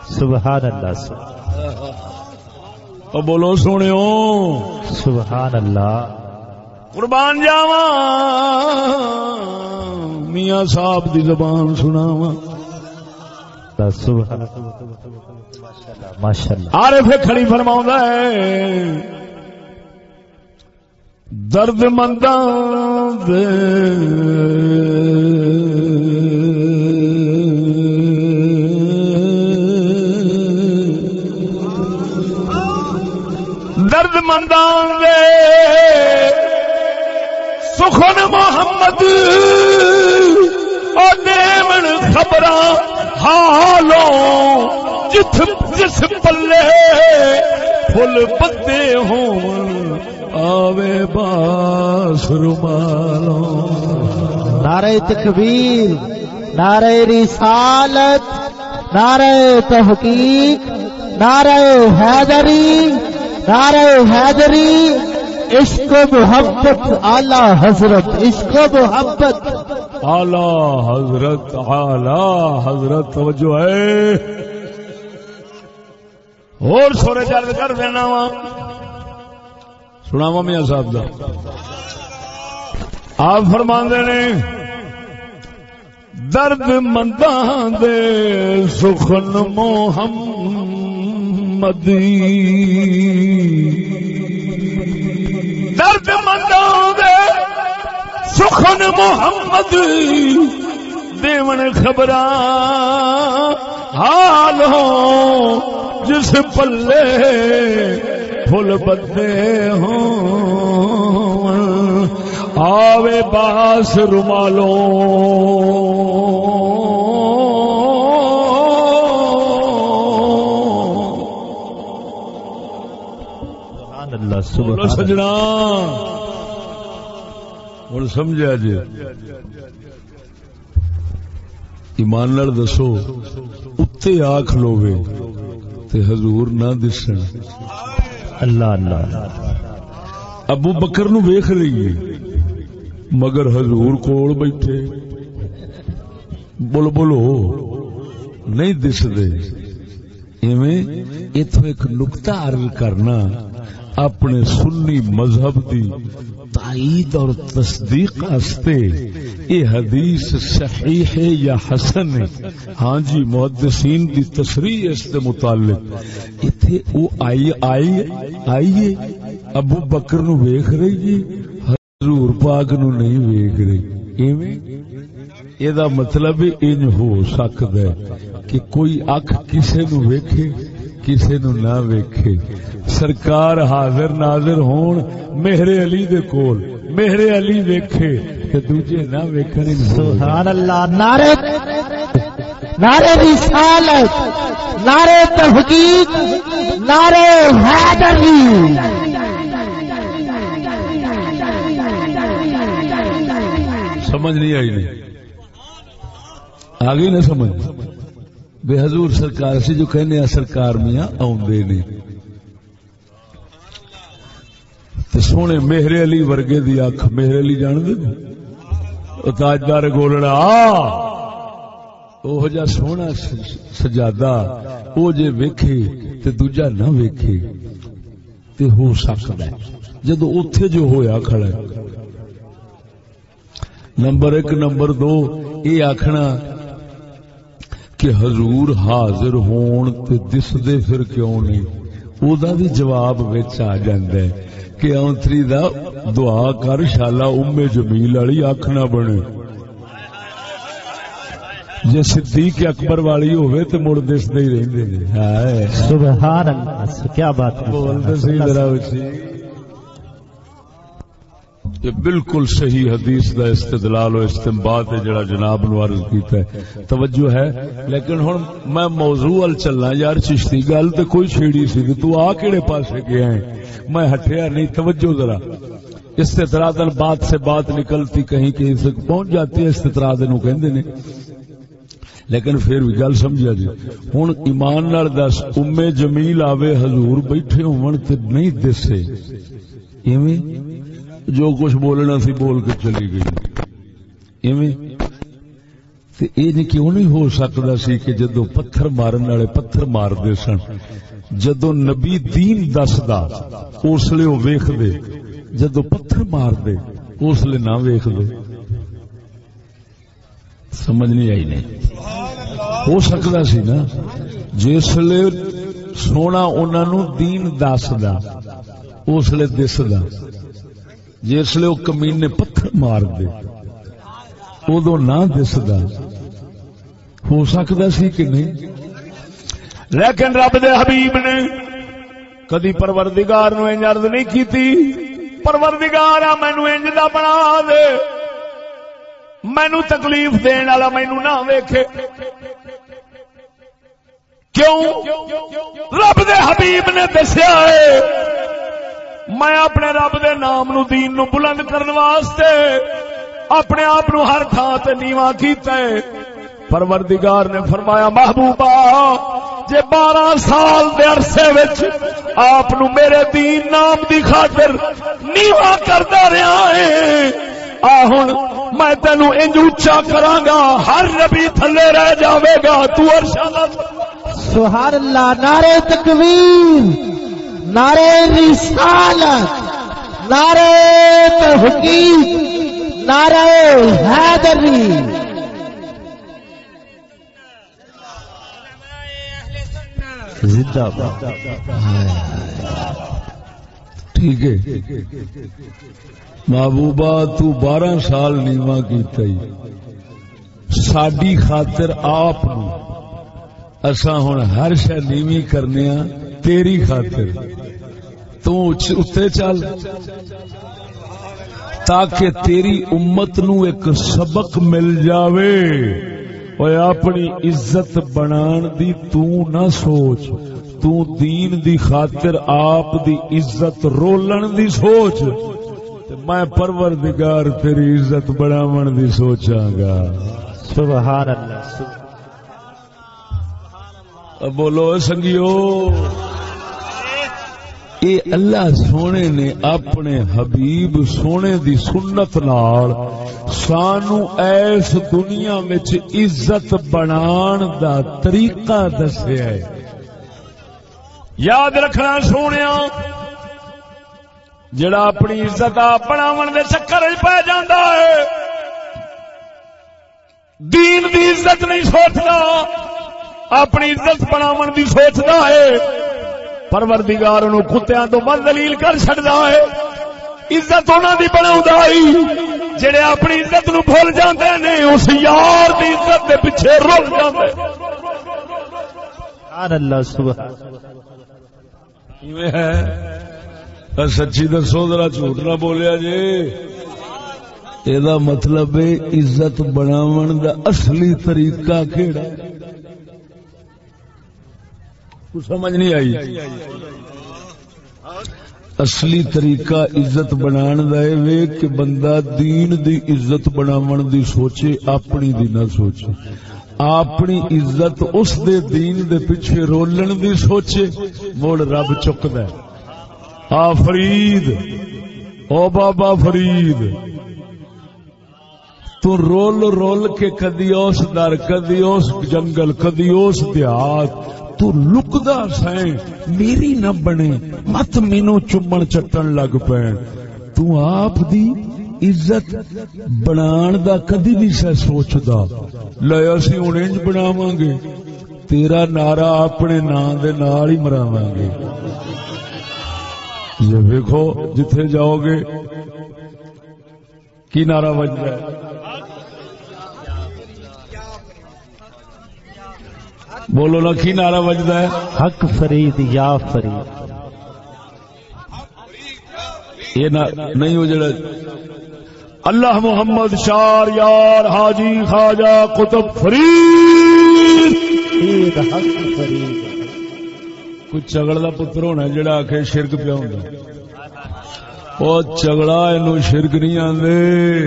Speaker 2: سبحان اللہ
Speaker 1: او بولو سنیو۔
Speaker 2: سبحان اللہ۔
Speaker 1: قربان جاواں میاں صاحب دی زبان سناواں۔ عارف کھڑی فرما ہے درد مند درد مندان دے۔ سخن محمد خبر حالوں جس جس پلے فل پتے ہوں آوے باس رومالوں۔
Speaker 2: نعرہ تکبیر، نعرہ رسالت، نعرہ تحقیق، نعرہ حیدری نعرہ حیدری۔ عشق محبت اعلی حضرت، عشق محبت۔
Speaker 1: اعلی حضرت اعلی حضرت، توجہ ہے۔ اور سورے چرد کر دینا وا۔ سنا میاں صاحب کا آپ فرما نے، درد منداں دے سخن محمدی۔ درد منداں دے سخن محمد۔ دیون خبر حال ہو، جس پلے فل بدے ہوں۔ آوے باس رومالوں۔ سجنا۔ ہوں سمجھا جی۔ ایمان دسو اتے آخ لوے تے حضور نہ دسن۔
Speaker 2: اللہ اللہ۔
Speaker 1: ابو بکر نو ویخ رہی مگر حضور کول بیٹھے۔ بول بولو نہیں دس دے اتو ایک نقطہ عرض کرنا اپنے سنی مذہب دی تائید اور تصدیق آستے اے حدیث صحیح ہے یا حسن ہے؟ ہاں جی محدثین دی تصریح اس دے متعلق۔ ایتھے او آئی آئی، آئیے۔ ابو بکر نو ویکھ رہی ہے حضور پاک نو نہیں ویکھ رہی۔ ایویں؟ اے دا مطلب انج ہو سکدا ہے کہ کوئی اکھ کسے نو ویکھے۔ کسے نو نہ ویکھے۔ سرکار حاضر ناظر ہون میرے علی دے کول میرے علی ویکھے تے دوجے نہ ویکھن
Speaker 2: سبحان اللہ نعرے نعرے رسالت نعرے تحقیق نعرے حیدری۔
Speaker 1: سمجھ نہیں آئی نہیں۔ آگے نہ سمجھ۔ بے حضور سرکار سے جو کہنے ہیں سرکار میاں آؤندے نے۔ تے سونے مہر علی ورگے دی اکھ مہر علی جان دے تاجدار گولڑا وہ جا سونا سجادہ، او جے ویکھے تے دوجا نہ ویکھے تے ہو سکتا ہے۔ جدو اوتھے جو ہویا کھڑا ہے۔ نمبر ایک، نمبر دو یہ آخنا کہ حضور حاضر ہون تے دس دے پھر کیوں نہیں؟ او دا بھی جواب وچ آ جاندا ہے کہ اونتری دا دعا کر شالا ام جمیل والی اکھ نہ بنے۔ جے صدیق اکبر والی ہوے تے مڑ دس ہی رہندے ہائے۔
Speaker 2: سبحان اللہ کیا بات
Speaker 1: بول صحیح ذرا اچھی یہ بالکل صحیح حدیث دا استدلال و استنباط ہے جڑا جناب نو عرض کیتا ہے۔ توجہ ہے، لیکن ہن میں موضوع ال چلنا یار چشتی، گل تے کوئی چھیڑی سی تو آ کیڑے پاسے گیا ہے؟ میں ہٹیا نہیں۔ توجہ ذرا۔ استطرادن بات سے بات نکلتی کہیں کہیں تک پہنچ جاتی ہے، استطراد نو کہندے نے۔ لیکن پھر بھی گل سمجھا جی۔ ہن ایمان نال دس ام جمیل آوے، حضور بیٹھے ہون تے نہیں دسے۔ ایویں؟ جو کچھ بولنا سی بول کے چلی گئی۔ ایویں؟ کیوں نہیں ہو سکتا سی کہ جدو پتھر مارن والے پتھر مار دے سن، جدو نبی دین دسدا، اس لیے وہ ویخ دے جدو پتھر مار دے اس لیے نہ ویخ دے سمجھ نہیں آئی نہیں۔ ہو سکتا سی نا۔ جس لیے سونا انہوں دین دسدا، اس لیے دسدا۔ جس لیے وہ کمین نے پتھر مار دے۔ ادو نہ دسدا۔ ہو سکتا سی کہ نہیں؟ لیکن رب دے حبیب نے کدی پروردگار نو انج ارد نہیں کیتی۔ پروردگار آ مینو انج دا بنا دے۔ مینو تکلیف دین والا مینو نہ ویکھے۔ کیوں؟ رب دے حبیب نے دسیا ہے۔ میں اپنے رب دے نام نو دین نو بلند کرنے واسطے اپنے آپ نو ہر تھان تے نیواں کیتا ہے۔ پروردگار نے فرمایا محبوبہ جے بارہ سال دے عرصے وچ آپ نو میرے دین نام دی خاطر نیواں کردا رہا ہے آہن میں تینو انج اونچا کراں گا ہر نبی تھلے رہ جاوے گا، تو ارشاد
Speaker 2: سبحان اللہ، نعرہ تکبیر نعرے رسالت نعرے تحقیق نعرے حیدری۔
Speaker 1: ٹھیک ہے۔ محبوبہ، تو بارہ سال نیوا کی ہی ساڈی خاطر آپ اصا ہوں ہر شہ نیوی کرنے ہاں۔ تیری خاطر۔ تو اتنے چل۔ تاکہ تیری امت نو ایک سبق مل جاوے۔ اور اپنی عزت بنان دی تو نہ سوچ۔ تو دین دی خاطر آپ دی عزت رولن دی سوچ۔ میں پروردگار تیری عزت بڑھاون دی سوچاں گا
Speaker 2: سبحان اللہ۔
Speaker 1: بولو سنگیو۔ اے اللہ سونے نے اپنے حبیب سونے دی سنت نال سانو ایس دنیا وچ عزت بنان دا طریقہ دسیا ہے۔ یاد رکھنا سونے جڑا اپنی عزت آپ بناو دے چکر پہ جانا ہے، دین دی عزت نہیں سوچتا اپنی عزت بناو دی سوچتا ہے۔ پروردگار انہوں کتیاں تو من دلیل کر چڑتا ہے۔ عزت انہوں دی بنا جڑے اپنی عزت نو بھول جاندے نے اس یار دی عزت دے پیچھے رول جاندے۔
Speaker 2: سبحان اللہ سبحان
Speaker 1: ہے؟ سچی دسو ذرا جھوٹ نہ بولیا جی۔ یہ مطلب ہے عزت بناو دا اصلی طریقہ کیڑا سمجھ نہیں آئی۔ اصلی طریقہ عزت بنان دا وے کہ بندہ دین دی عزت بناون دی سوچے، اپنی دی نہ سوچے۔ اپنی عزت اس دے دین دے پیچھے رولن دی سوچے مڑ رب چکد آ فرید، او بابا فرید، تو رول رول کے کدی اس در، کدی اس جنگل، کدی اس دیہات۔ تو لکدا سائیں میری نہ بنے مت مینو چمن چٹن لگ پے تو آپ دی عزت بنان دا کدی نہیں سہ سوچدا لے اسی ہن انج بناواں گے تیرا نعرہ اپنے نام دے نال ہی مراواں گے یہ دیکھو جتھے جاؤ گے کی نعرہ بجدا ہے بولو نا کی نعرہ بجتا ہے۔
Speaker 2: حق فرید یا فرید۔
Speaker 1: یہ نہیں ہو جڑا۔ اللہ محمد شار یار حاجی خواجہ قطب فرید۔
Speaker 2: حق فرید۔
Speaker 1: کوئی چگڑ کا پتر ہونا جڑا آخ شرک پیا ہوں وہ چگڑا یہ شرک نہیں آدھے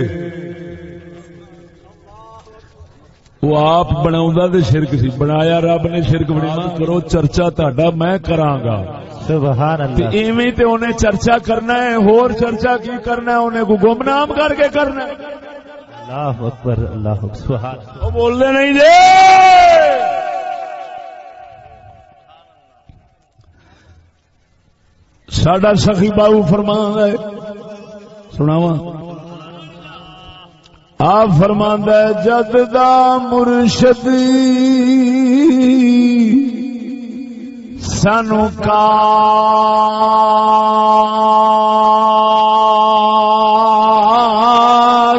Speaker 1: وہ آپ بنا شرک سی۔ بنایا رب نے شرک بنا کرو چرچا تا میں ایویں تے انہیں چرچا کرنا ہے۔ ہور چرچا کی کرنا ہے؟ انہیں کو گمنام کر کے کرنا ہے؟
Speaker 2: اللہ اکبر اللہ سبحان
Speaker 1: وہ نہیں دے۔ ساڈا سخی بابو فرمان ہے۔ سناواں۔ آپ فرماندہ جد دا مرشد سانو کا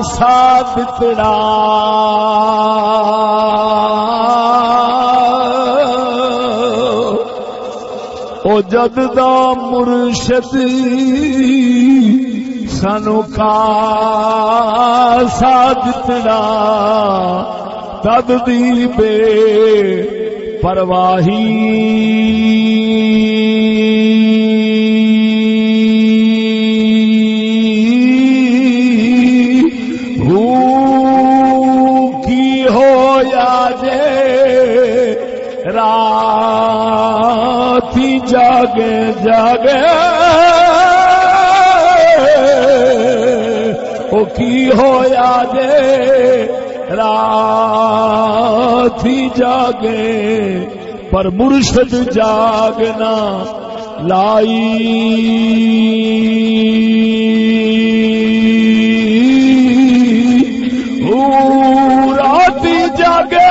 Speaker 1: ساتھ تڑا او جد دا مرشد سانو کا ساجتنا تد دی بے پرواہی۔ کی جاگے۔ جاگے کی ہویا جے رات جاگے، پر مرشد جاگنا لائی۔ رات جاگے۔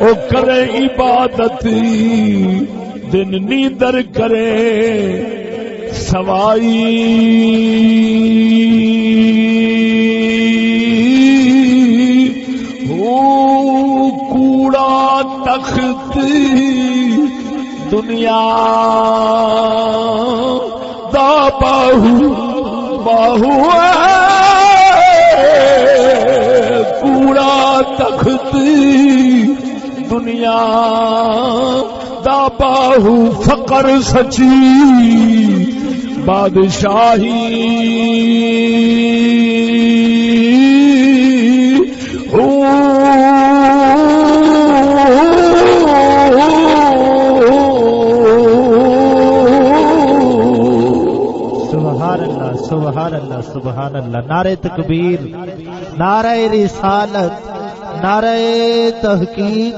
Speaker 1: وہ کرے عبادت دن نیندر کرے سوائی۔ کوڑا تخت دنیا دا باہو باہو کوڑا تخت دنیا دا باہو فقر سچی بادشاہی
Speaker 2: سبحان اللہ سبحان اللہ سبحان اللہ، نعرہ تکبیر، نعرہ رسالت نعرہ تحقیق،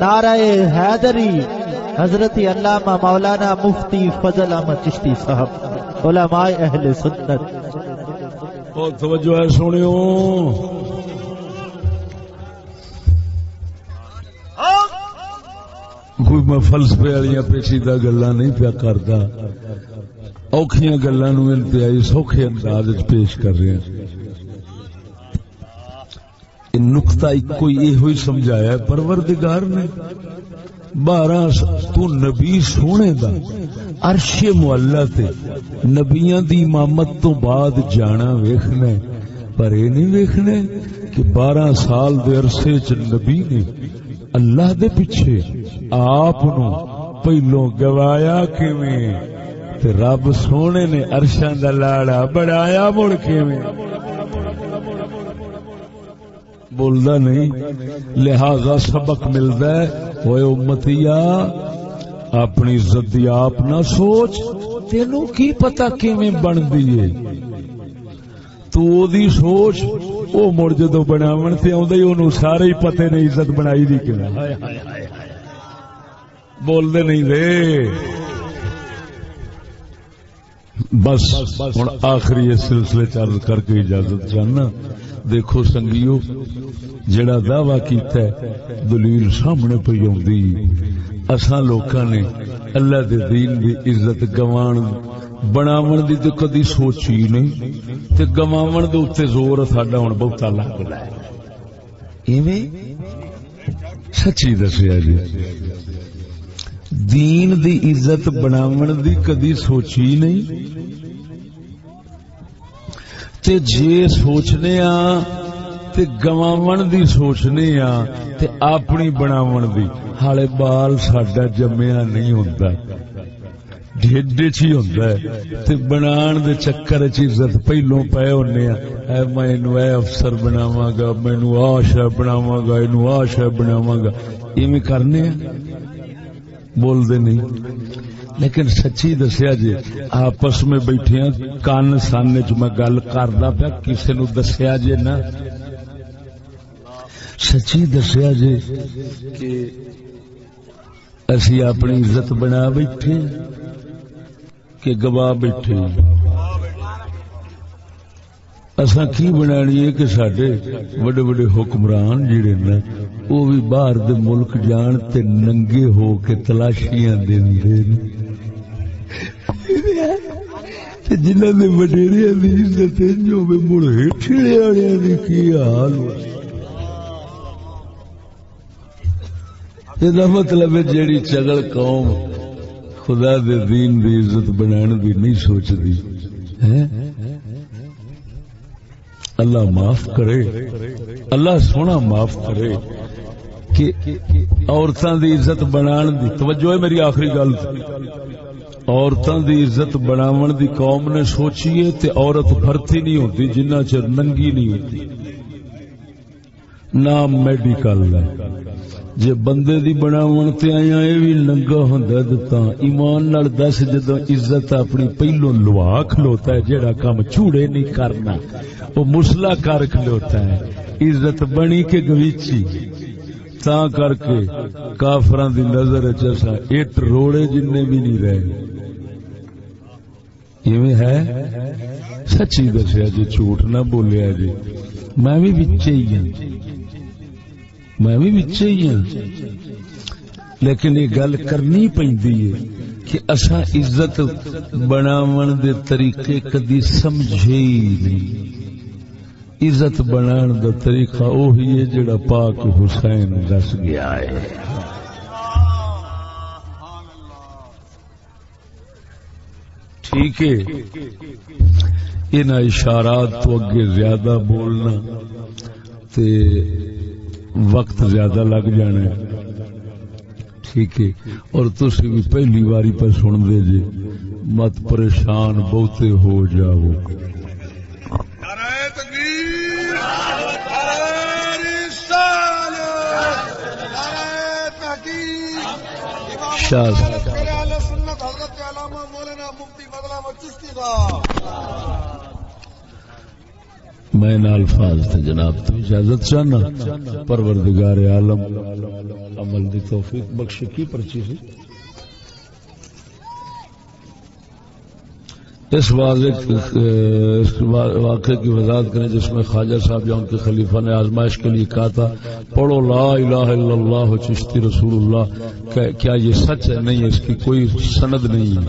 Speaker 2: نعرہ حیدری، حضرت علامہ مولانا مفتی فضل احمد چشتی صاحب، علماء اہل سنت۔
Speaker 1: بہت توجہ ہے، سنیو۔ کوئی میں فلسفے والی پیچیدہ گلا نہیں پیا کرتا اوکھیاں گلا انتہائی سوکھے انداز پیش کر رہے ہیں نقطہ کوئی یہ ہوئی سمجھایا پروردگار نے۔ بارہ، تو نبی سونے دا، عرش معلہ تے نبیاں دی امامت تو بعد جانا ویکھنا پر اے نہیں ویکھنا کہ بارہ سال دے عرصے چ نبی نے اللہ دے پیچھے آپ نو پہلو گوایا کیویں؟ تے رب سونے نے ارشاں دا لاڑا بڑھایا مڑ کے بولدا نہیں، لہذا سبق ملدا ہے۔ اوے امتیا اپنی عزت دی آپ نہ سوچ تینو کی پتہ کیویں بندی ہے تو او دی سوچ، او مڑ جدو بناون تے اوندا ہی اونوں سارے ہی پتے نے عزت بنائی دی کیویں ہائے ہائے ہائے بول دے نہیں دے بس ہوں آخری اس سلسلے چل کر کے اجازت چاہنا۔ دیکھو سنگیو، جڑا دعوی کیتا ہے، دلیل سامنے پہ پی آسان لوکاں نے اللہ دے دین دی عزت گوان بناون دی تے کدی سوچی نہیں۔ تے گواون دے اوتے زور ساڈا ہن بہتا لگ رہا ہے۔ ایویں؟ سچی دسیا جی۔ دین دی عزت بناون دی کدی سوچی نہیں۔ تے جے سوچنے آ، تے گواون دی سوچنے آ، تے اپنی بناون دی ہالے بال ساڈا جمیا نہیں ہوندا۔ ڈھڈ چی ہوندا ہے، تے بنان دے چکر وچ عزت پہلوں پے ہونے اے میں نو اے افسر بناواں گا مینوں آ شے بناواں گا، اینو آ شے بناواں گا۔ ایویں کرنے بول دے نہیں۔ لیکن سچی دسیا جی آپس میں بیٹھے کان سان چ میں گل پیا کسی نو دسیا جی نا؟ سچی دسیا جی کہ اسی اپنی عزت بنا بیٹھے کہ گواہ بیٹھے اصا کی بنا کہ سڈے وڈے وڈے حکمران جڑے نا وہ بھی باہر دے ملک جان تے ننگے ہو کے تلاشیاں دے جنہوں نے وڈیریا کی عزت جو مڑ ہیٹھڑے والے کی حال یہ مطلب ہے جیڑی چگل قوم خدا دے دین دی عزت بنان دی نہیں سوچتی اللہ معاف کرے۔ اللہ سونا معاف کرے کہ عورتوں دی عزت بنان دی، توجہ ہے میری آخری گل۔ عورتوں دی عزت بناون دی قوم نے سوچی ہے تے عورت بھرتی نہیں ہوتی، جنہ چر ننگی نہیں ہوتی۔ نہ میڈیکل ہے۔ جے بندے دی بناون تے آیا، اے وی ننگا ہوندا دتا ایمان نال دس جدوں عزت اپنی پہلو لوا کھلوتا ہے، جیڑا کام چوڑے نہیں کرنا وہ مسلا کر کھلوتا ہے۔ عزت بنی کے گویچی؟ تا کر کے کافران دی نظر جیسا اٹ روڑے جن بھی نہیں رہے۔ ہے سچی دسیا جی جھوٹ نہ بولیا جی میں بھی بچے ہی ہوں میں بھی بچے ہی ہوں لیکن یہ گل کرنی پی کہ اصا عزت بناو دے طریقے کدی سمجھے ہی نہیں عزت بنان دا طریقہ وہی ہے جڑا پاک حسین دس گیا ہے ٹھیک ہے۔ ان اشارات تو اگے زیادہ بولنا تے وقت زیادہ لگ جانا ٹھیک ہے۔ اور تھی بھی پہلی باری پر سن دے جی۔ مت پریشان، بہتے ہو جاؤ۔ شاہ میں الفاظ تھے جناب تو اجازت چاہنا، پروردگار عالم، عمل دی توفیق بخش کی پرچی سی؟ اس واقعے کی وضاحت کریں جس میں خواجہ صاحب یا ان کے خلیفہ نے آزمائش کے لیے کہا تھا، پڑھو لا الہ الا اللہ، چشتی رسول اللہ کیا یہ سچ ہے؟ نہیں، اس کی کوئی سند نہیں ہے۔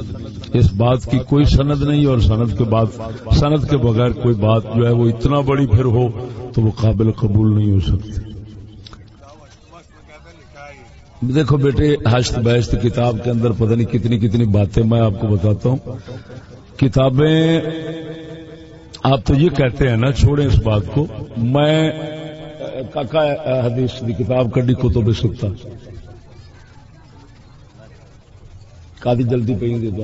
Speaker 1: اس بات کی کوئی سند نہیں اور سند کے بعد سند کے بغیر کوئی بات جو ہے وہ اتنا بڑی پھر ہو تو وہ قابل قبول نہیں ہو سکتی۔ دیکھو بیٹے حشت بیشت کتاب کے اندر پتہ نہیں کتنی کتنی باتیں میں آپ کو بتاتا ہوں۔ کتابیں آپ تو یہ کہتے ہیں نا، چھوڑیں اس بات کو۔ میں، کاکا حدیث کی کتاب کڈی کتب سکتا۔ کادی جلدی پہ دیتا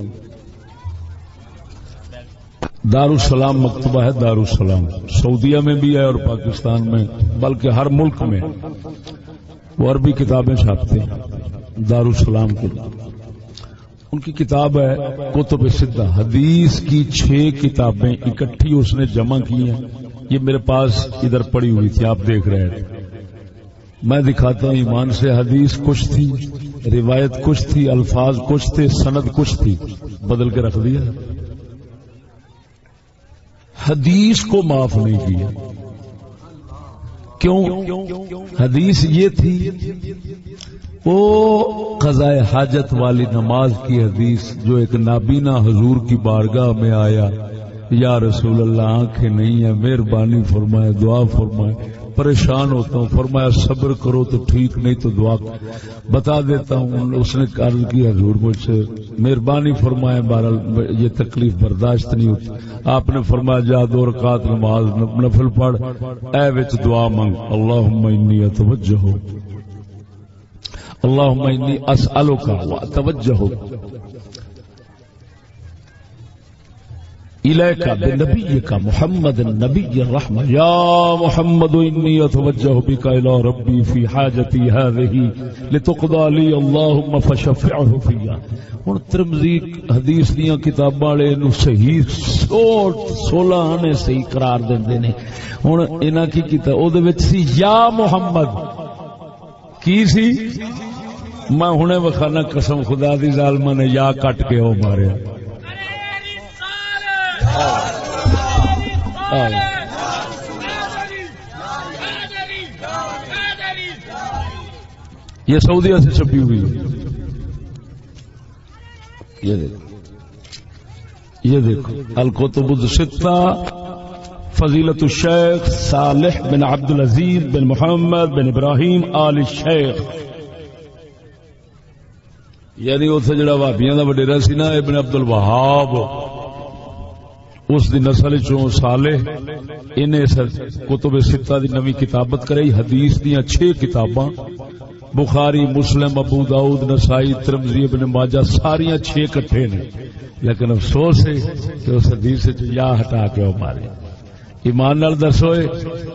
Speaker 1: مکتبہ ہے دار السلام سعودیہ میں بھی ہے اور پاکستان میں، بلکہ ہر ملک میں۔ وہ عربی کتابیں چھاپتے ہیں دار السلام ان کی کتاب ہے کتب سدھا حدیث کی چھ کتابیں اکٹھی اس نے جمع کی ہیں۔ یہ میرے پاس ادھر پڑی ہوئی تھی، آپ دیکھ رہے تھے میں دکھاتا ہوں ایمان سے، حدیث کچھ تھی۔ روایت کچھ تھی، الفاظ کچھ تھے، سند کچھ تھی، بدل کے رکھ دیا۔ حدیث کو معاف نہیں کیا۔ کیوں؟ حدیث یہ تھی وہ قضاء حاجت والی نماز کی حدیث جو ایک نابینا حضور کی بارگاہ میں آیا، یا رسول اللہ آنکھیں نہیں ہیں، مہربانی فرمائے، دعا فرمائے۔ پریشان ہوتا ہوں، فرمایا صبر کرو تو ٹھیک، نہیں تو دعا بتا دیتا ہوں، اس نے عرض کی حضور مجھ سے۔ مہربانی فرمائے بہرحال یہ تکلیف برداشت نہیں ہوتی۔ آپ نے فرمایا، جا دو رکعت نماز، نفل پڑھ۔ اے وچ دعا منگ۔ اللہم انی اتوجہ ہو اللهم انی اسالک واتوجه الیک بنبیک محمد النبی الرحمہ یا محمد انی اتوجه بك الى ربی فی حاجتی هذه لتقضى لي اللهم فشفعه فيها. ہن ترمذی حدیث دیاں کتاباں والے نو صحیح سوٹ 16 نے صحیح قرار دیندے نے. ہن انہاں کی کیتا او دے وچ سی، یا محمد. کی سی؟ میں ہوں وکھانا قسم خدا دی ظالم نے یا کٹ کے وہ مارے یہ سعودیہ سے چھپی ہوئی یہ دیکھو۔ یہ دیکھو۔ القتب الستہ، فضیلت الشیخ صالح بن عبد العزیز بن محمد بن ابراہیم آل الشیخ۔ یعنی اتنے جڑا بھابیا کا وڈیرا سی نا، ابن ابد ال وہاب اس دی نسل چوں سالے انہیں کتب ستا دی نوی کتابت کرائی، حدیث دیا چھ کتاباں، بخاری، مسلم، ابو داؤد، نسائی ترمزی ابن ماجہ، ساریاں چھ کٹھے نے۔ لیکن افسوس ہے کہ اس حدیث یا ہٹا کے وہ مارے۔ ایمان نال دسو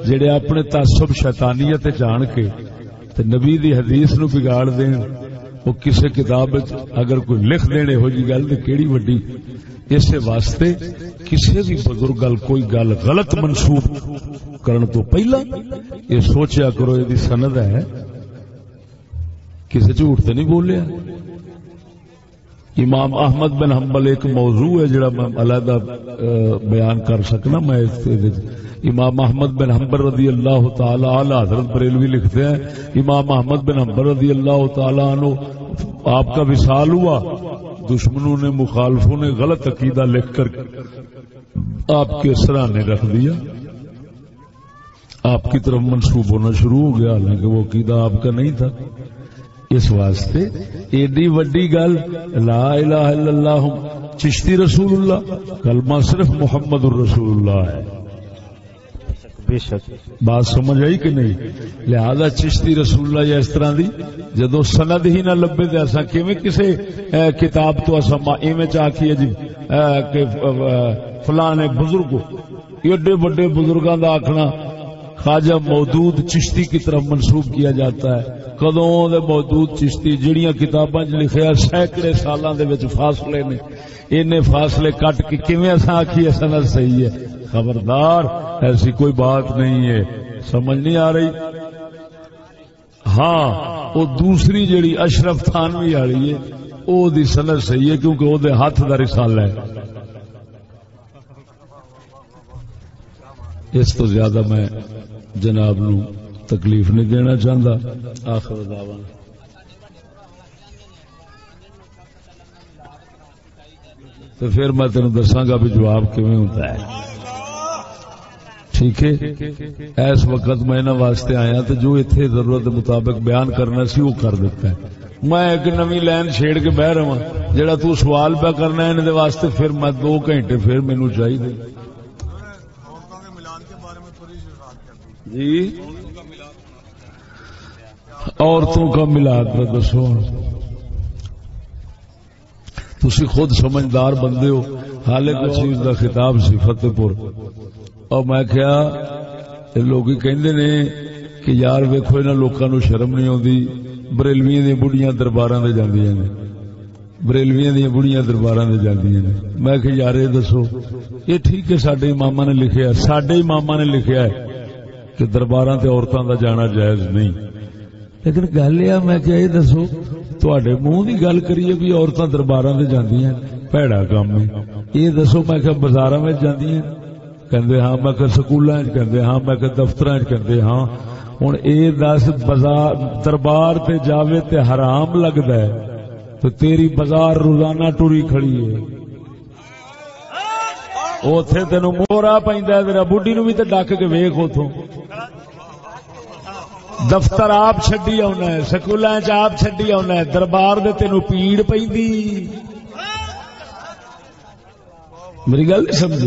Speaker 1: جڑے اپنے تعصب شیطانیت جان کے تے نبی دی حدیث نو بگاڑ دین وہ کسی کتاب اگر کوئی لکھ دینے ہو جی گل تو کہڑی وڈی اس واسطے کسی بھی بزرگ کوئی گل غلط منسوخ کرن تو پہلا یہ سوچیا کرو یہ سند ہے کسی جھوٹ تو نہیں بولیا۔ امام احمد بن حنبل ایک موضوع ہے جڑا میں علیحدہ بیان کر سکنا۔ میں امام احمد بن حنبل رضی اللہ تعالی عنہ، حضرت بریلوی لکھتے ہیں۔ امام احمد بن حنبل رضی اللہ تعالی عنہ، آپ کا وصال ہوا۔ دشمنوں نے مخالفوں نے غلط عقیدہ لکھ کر آپ کے سرانے رکھ دیا۔ آپ کی طرف منسوب ہونا شروع ہو گیا، حالانکہ وہ عقیدہ آپ کا نہیں تھا۔ اس واسطے ایڈی وڈی گل، لا الہ الا اللہ، چشتی رسول اللہ، کلمہ صرف محمد الرسول اللہ ہے۔ بے شک۔ بات سمجھ آئی کہ نہیں؟ لہذا چشتی رسول اللہ یا اس طرح دی؟ جدو سند ہی نہ لبے تو ایسا کیویں کسے کتاب تو اصا ایویں چاہیے جی کہ فلانے بزرگ ایڈے بڑے بزرگوں کا آخنا خواجہ مودود چشتی کی طرف منسوب کیا جاتا ہے۔ کدوں دے موجود چشتی جڑیاں کتاباں چ لکھیا سینکڑے سالاں دے وچ فاصلے نے، اینے فاصلے کٹ کے کیویں اساں آکھیے سند صحیح ہے۔ خبردار، ایسی کوئی بات نہیں ہے۔ سمجھ نہیں آ رہی؟ ہاں وہ دوسری جڑی اشرف تھانوی والی ہے او دی سند صحیح ہے کیونکہ او دے ہاتھ دا رسالہ ہے۔ اس تو زیادہ میں جناب نو تکلیف نہیں دینا چاہتا آخر تو پھر میں تین دساگا بھی جواب کیون ہوتا ہے۔ ٹھیک ہے؟ اس وقت میں واسطے آیا تو جو اتنے ضرورت مطابق بیان کرنا سی وہ کر دیتا ہے۔ میں ایک نوی لائن چھیڑ کے بہ رہا جہاں تو سوال پہ کرنا ہے ان واسطے پھر میں دو گھنٹے پھر مینو چاہیے جی؟ عورتوں کا ملاد دسو۔ تھی خود سمجھدار بندے ہو۔ حالے حال چیز کا خطاب سی فتح پور۔ اور میں کیا لوگ کہندے نے کہ یار ویکو ان لوگوں نو شرم نہیں آتی بریلویاں دیا بڑھیاں دربار سے جاندیاں نے۔ بریلویاں دیا بڑھیاں دربار سے جاندیاں نے۔ میں کہ یار یہ دسو، یہ ٹھیک ہے سڈے ماما نے لکھیا سڈے ماما نے لکھیا ہے کہ دربار سے عورتوں کا جانا جائز نہیں۔ لیکن گل یہ میں کہ یہ دسو تے منہ کی گل کریے بھی عورتیں دربار سے جاندی ہیں پیڑا کام ہے۔ یہ دسو، میں کہ بازار ہاں میں کہ سکولوں ہاں میں دفتر کہندے ہاں۔ ہوں یہ دس بازار، دربار تے جاوے تے حرام لگتا ہے تو تیری بازار روزانہ ٹوری کھڑی ہے۔ اوتھے تینوں مورا پہ تیرا بڈی نو بھی تو ڈک کے ویخ اتوں دفتر آپ چڈی آنا ہے سکول آپ چڈی آنا ہے، دربار دے تین پیڑ پی میری گل نہیں سمجھ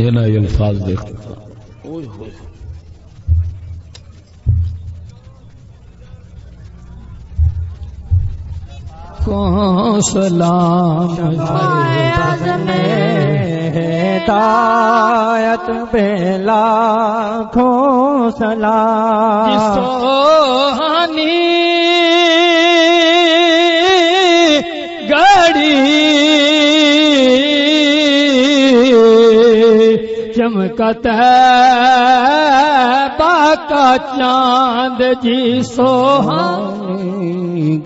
Speaker 1: سمجھے یہ نہ الفاظ دیکھتا
Speaker 3: کو سلام ہدایت بیلا کھو سلام۔ سوہانی چمکت ہے کا چاند جی سوہانی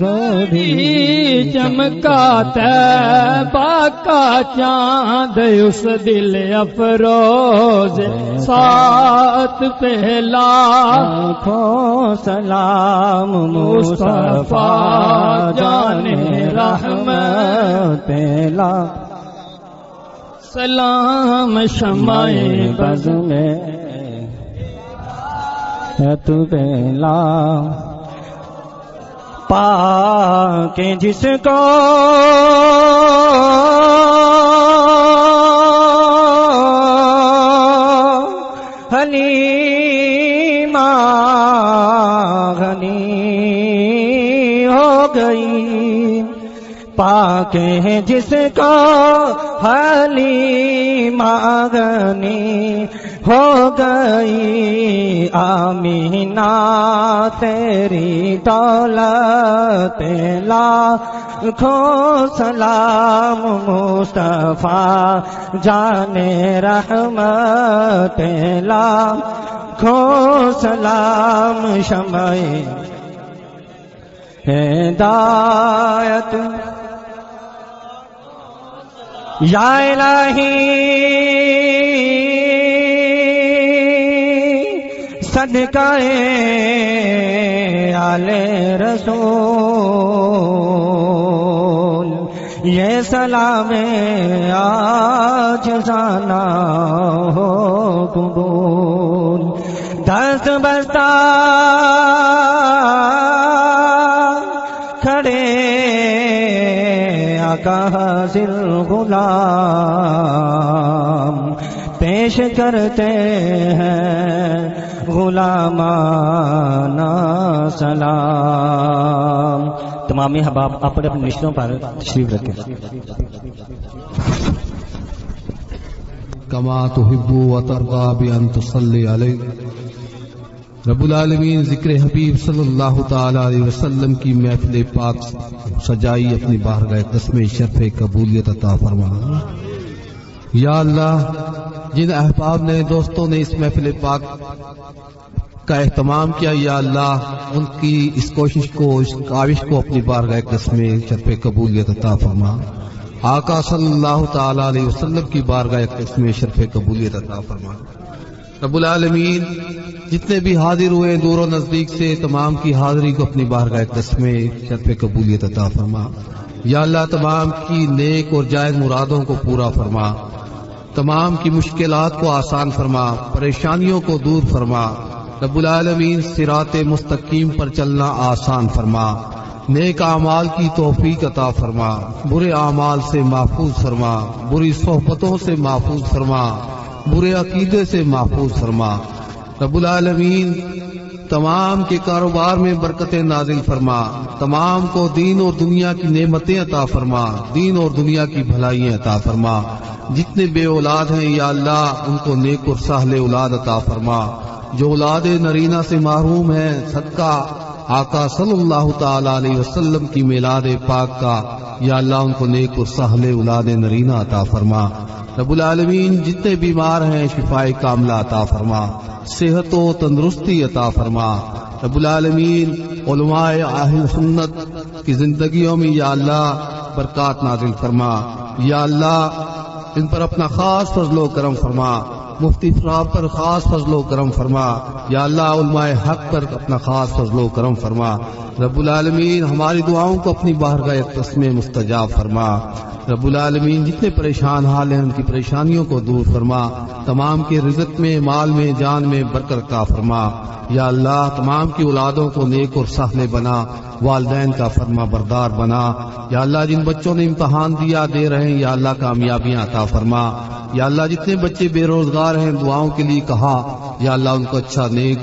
Speaker 3: گڑی چمکات کا چاند اس دل افروز سات پہلا کھو سلام مصطفیٰ جانے رحم پہلا سلام شمائے بز میں۔ تو پہلا پا کے جس کو۔ ہنی غنی ہو گئی۔ پاکے جس کو ہلی ماغنی ہو گئی۔ آمینا تیری دولت لاکھوں سلام مصطفیٰ جانے رحمت لا لاکھوں سلام شمائے ہدایت یا الہی صدقہ آل رسول یہ سلام آج جانا ہو قبول۔ دس بستا آقا حاضر غلام پیش کرتے ہیں غلامانہ سلام۔ تمامی حباب اپنے اپنے نشتوں پر تشریف رکھیں۔
Speaker 4: کما تحب و ترضى بان تصلي عليه رب العالمین ذکر حبیب صلی اللہ تعالی علیہ وسلم کی محفل پاک سجائی اپنی بارگاہ قسم شرف قبولیت عطا فرما۔ یا اللہ، جن احباب نے، دوستوں نے اس محفل پاک کا اہتمام کیا، یا اللہ، ان کی اس کوشش کو، اس کاوش کو اپنی بارگاہ قسم شرف قبولیت عطا فرما۔ آقا صلی اللہ تعالی علیہ وسلم کی بارگاہ قسم شرف قبولیت عطا فرما۔ رب العالمین، جتنے بھی حاضر ہوئے دور و نزدیک سے، تمام کی حاضری کو اپنی بارگاہ قسم شرف قبولیت عطا فرما۔ یا اللہ، تمام کی نیک اور جائز مرادوں کو پورا فرما۔ تمام کی مشکلات کو آسان فرما۔ پریشانیوں کو دور فرما۔ رب العالمین سرات مستقیم پر چلنا آسان فرما۔ نیک اعمال کی توفیق عطا فرما۔ برے اعمال سے محفوظ فرما۔ بری صحبتوں سے محفوظ فرما۔ برے عقیدے سے محفوظ فرما۔ رب العالمین تمام کے کاروبار میں برکت نازل فرما۔ تمام کو دین اور دنیا کی نعمتیں عطا فرما۔ دین اور دنیا کی بھلائیاں عطا فرما۔ جتنے بے اولاد ہیں، یا اللہ، ان کو نیک اور سہل اولاد عطا فرما۔ جو اولاد نرینہ سے محروم ہیں، صدقہ آقا صلی اللہ تعالی علیہ وسلم کی میلاد پاک کا، یا اللہ، ان کو نیک اور سہل اولاد نرینہ عطا فرما۔ رب العالمین جتنے بیمار ہیں شفا کاملہ عطا فرما، صحت و تندرستی عطا فرما۔ رب العالمین علماء اہل سنت کی زندگیوں میں یا اللہ برکات نازل فرما۔ یا اللہ ان پر اپنا خاص فضل و کرم فرما۔ مفتی فراب پر خاص فضل و کرم فرما۔ یا اللہ علماء حق پر اپنا خاص فضل و کرم فرما۔ رب العالمین ہماری دعاؤں کو اپنی باہرگاہ قسم مستجاب فرما۔ رب العالمین جتنے پریشان حال ہیں ان کی پریشانیوں کو دور فرما۔ تمام کے رزق میں، مال میں، جان میں برکت کا فرما۔ یا اللہ تمام کی اولادوں کو نیک اور سہلے بنا۔ والدین کا فرما بردار بنا۔ یا اللہ جن بچوں نے امتحان دیا، دے رہے ہیں، یا اللہ کامیابیاں عطا فرما۔ یا اللہ جتنے بچے بے روزگار ہیں دعاؤں کے لیے کہا، یا اللہ ان کو اچھا نیک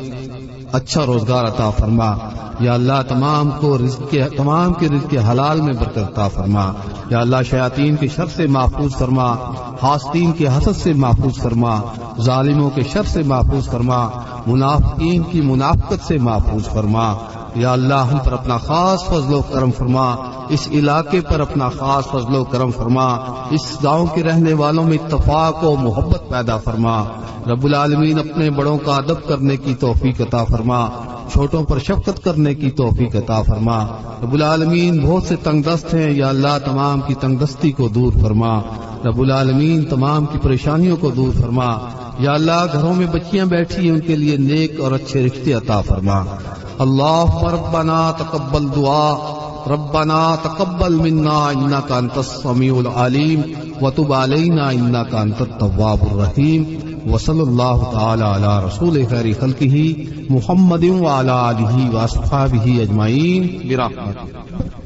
Speaker 4: اچھا روزگار عطا فرما۔ یا اللہ تمام کو رزق کے، تمام کے رزق کے حلال میں برکت عطا فرما۔ یا اللہ شیاطین کے شر سے محفوظ فرما۔ حاصین کے حسد سے محفوظ فرما۔ ظالموں کے شر سے محفوظ فرما۔ منافقین کی منافقت سے محفوظ فرما۔ یا اللہ ہم پر اپنا خاص فضل و کرم فرما، اس علاقے پر اپنا خاص فضل و کرم فرما، اس گاؤں کے رہنے والوں میں اتفاق و محبت پیدا فرما۔ رب العالمین اپنے بڑوں کا ادب کرنے کی توفیق عطا فرما، چھوٹوں پر شفقت کرنے کی توفیق عطا فرما۔ رب العالمین بہت سے تنگ دست ہیں، یا اللہ تمام کی تنگ دستی کو دور فرما۔ رب العالمین تمام کی پریشانیوں کو دور فرما۔ یا اللہ گھروں میں بچیاں بیٹھی ہیں، ان کے لیے نیک اور اچھے رشتے عطا فرما۔ اللہ ربنا تقبل دعا۔ ربنا تقبل منا انك انت السميع العليم وتب علينا انك انت التواب الرحيم وصلى الله تعالى على رسول خير خلقه محمد وعلى اله واصحابه اجمعين برحمته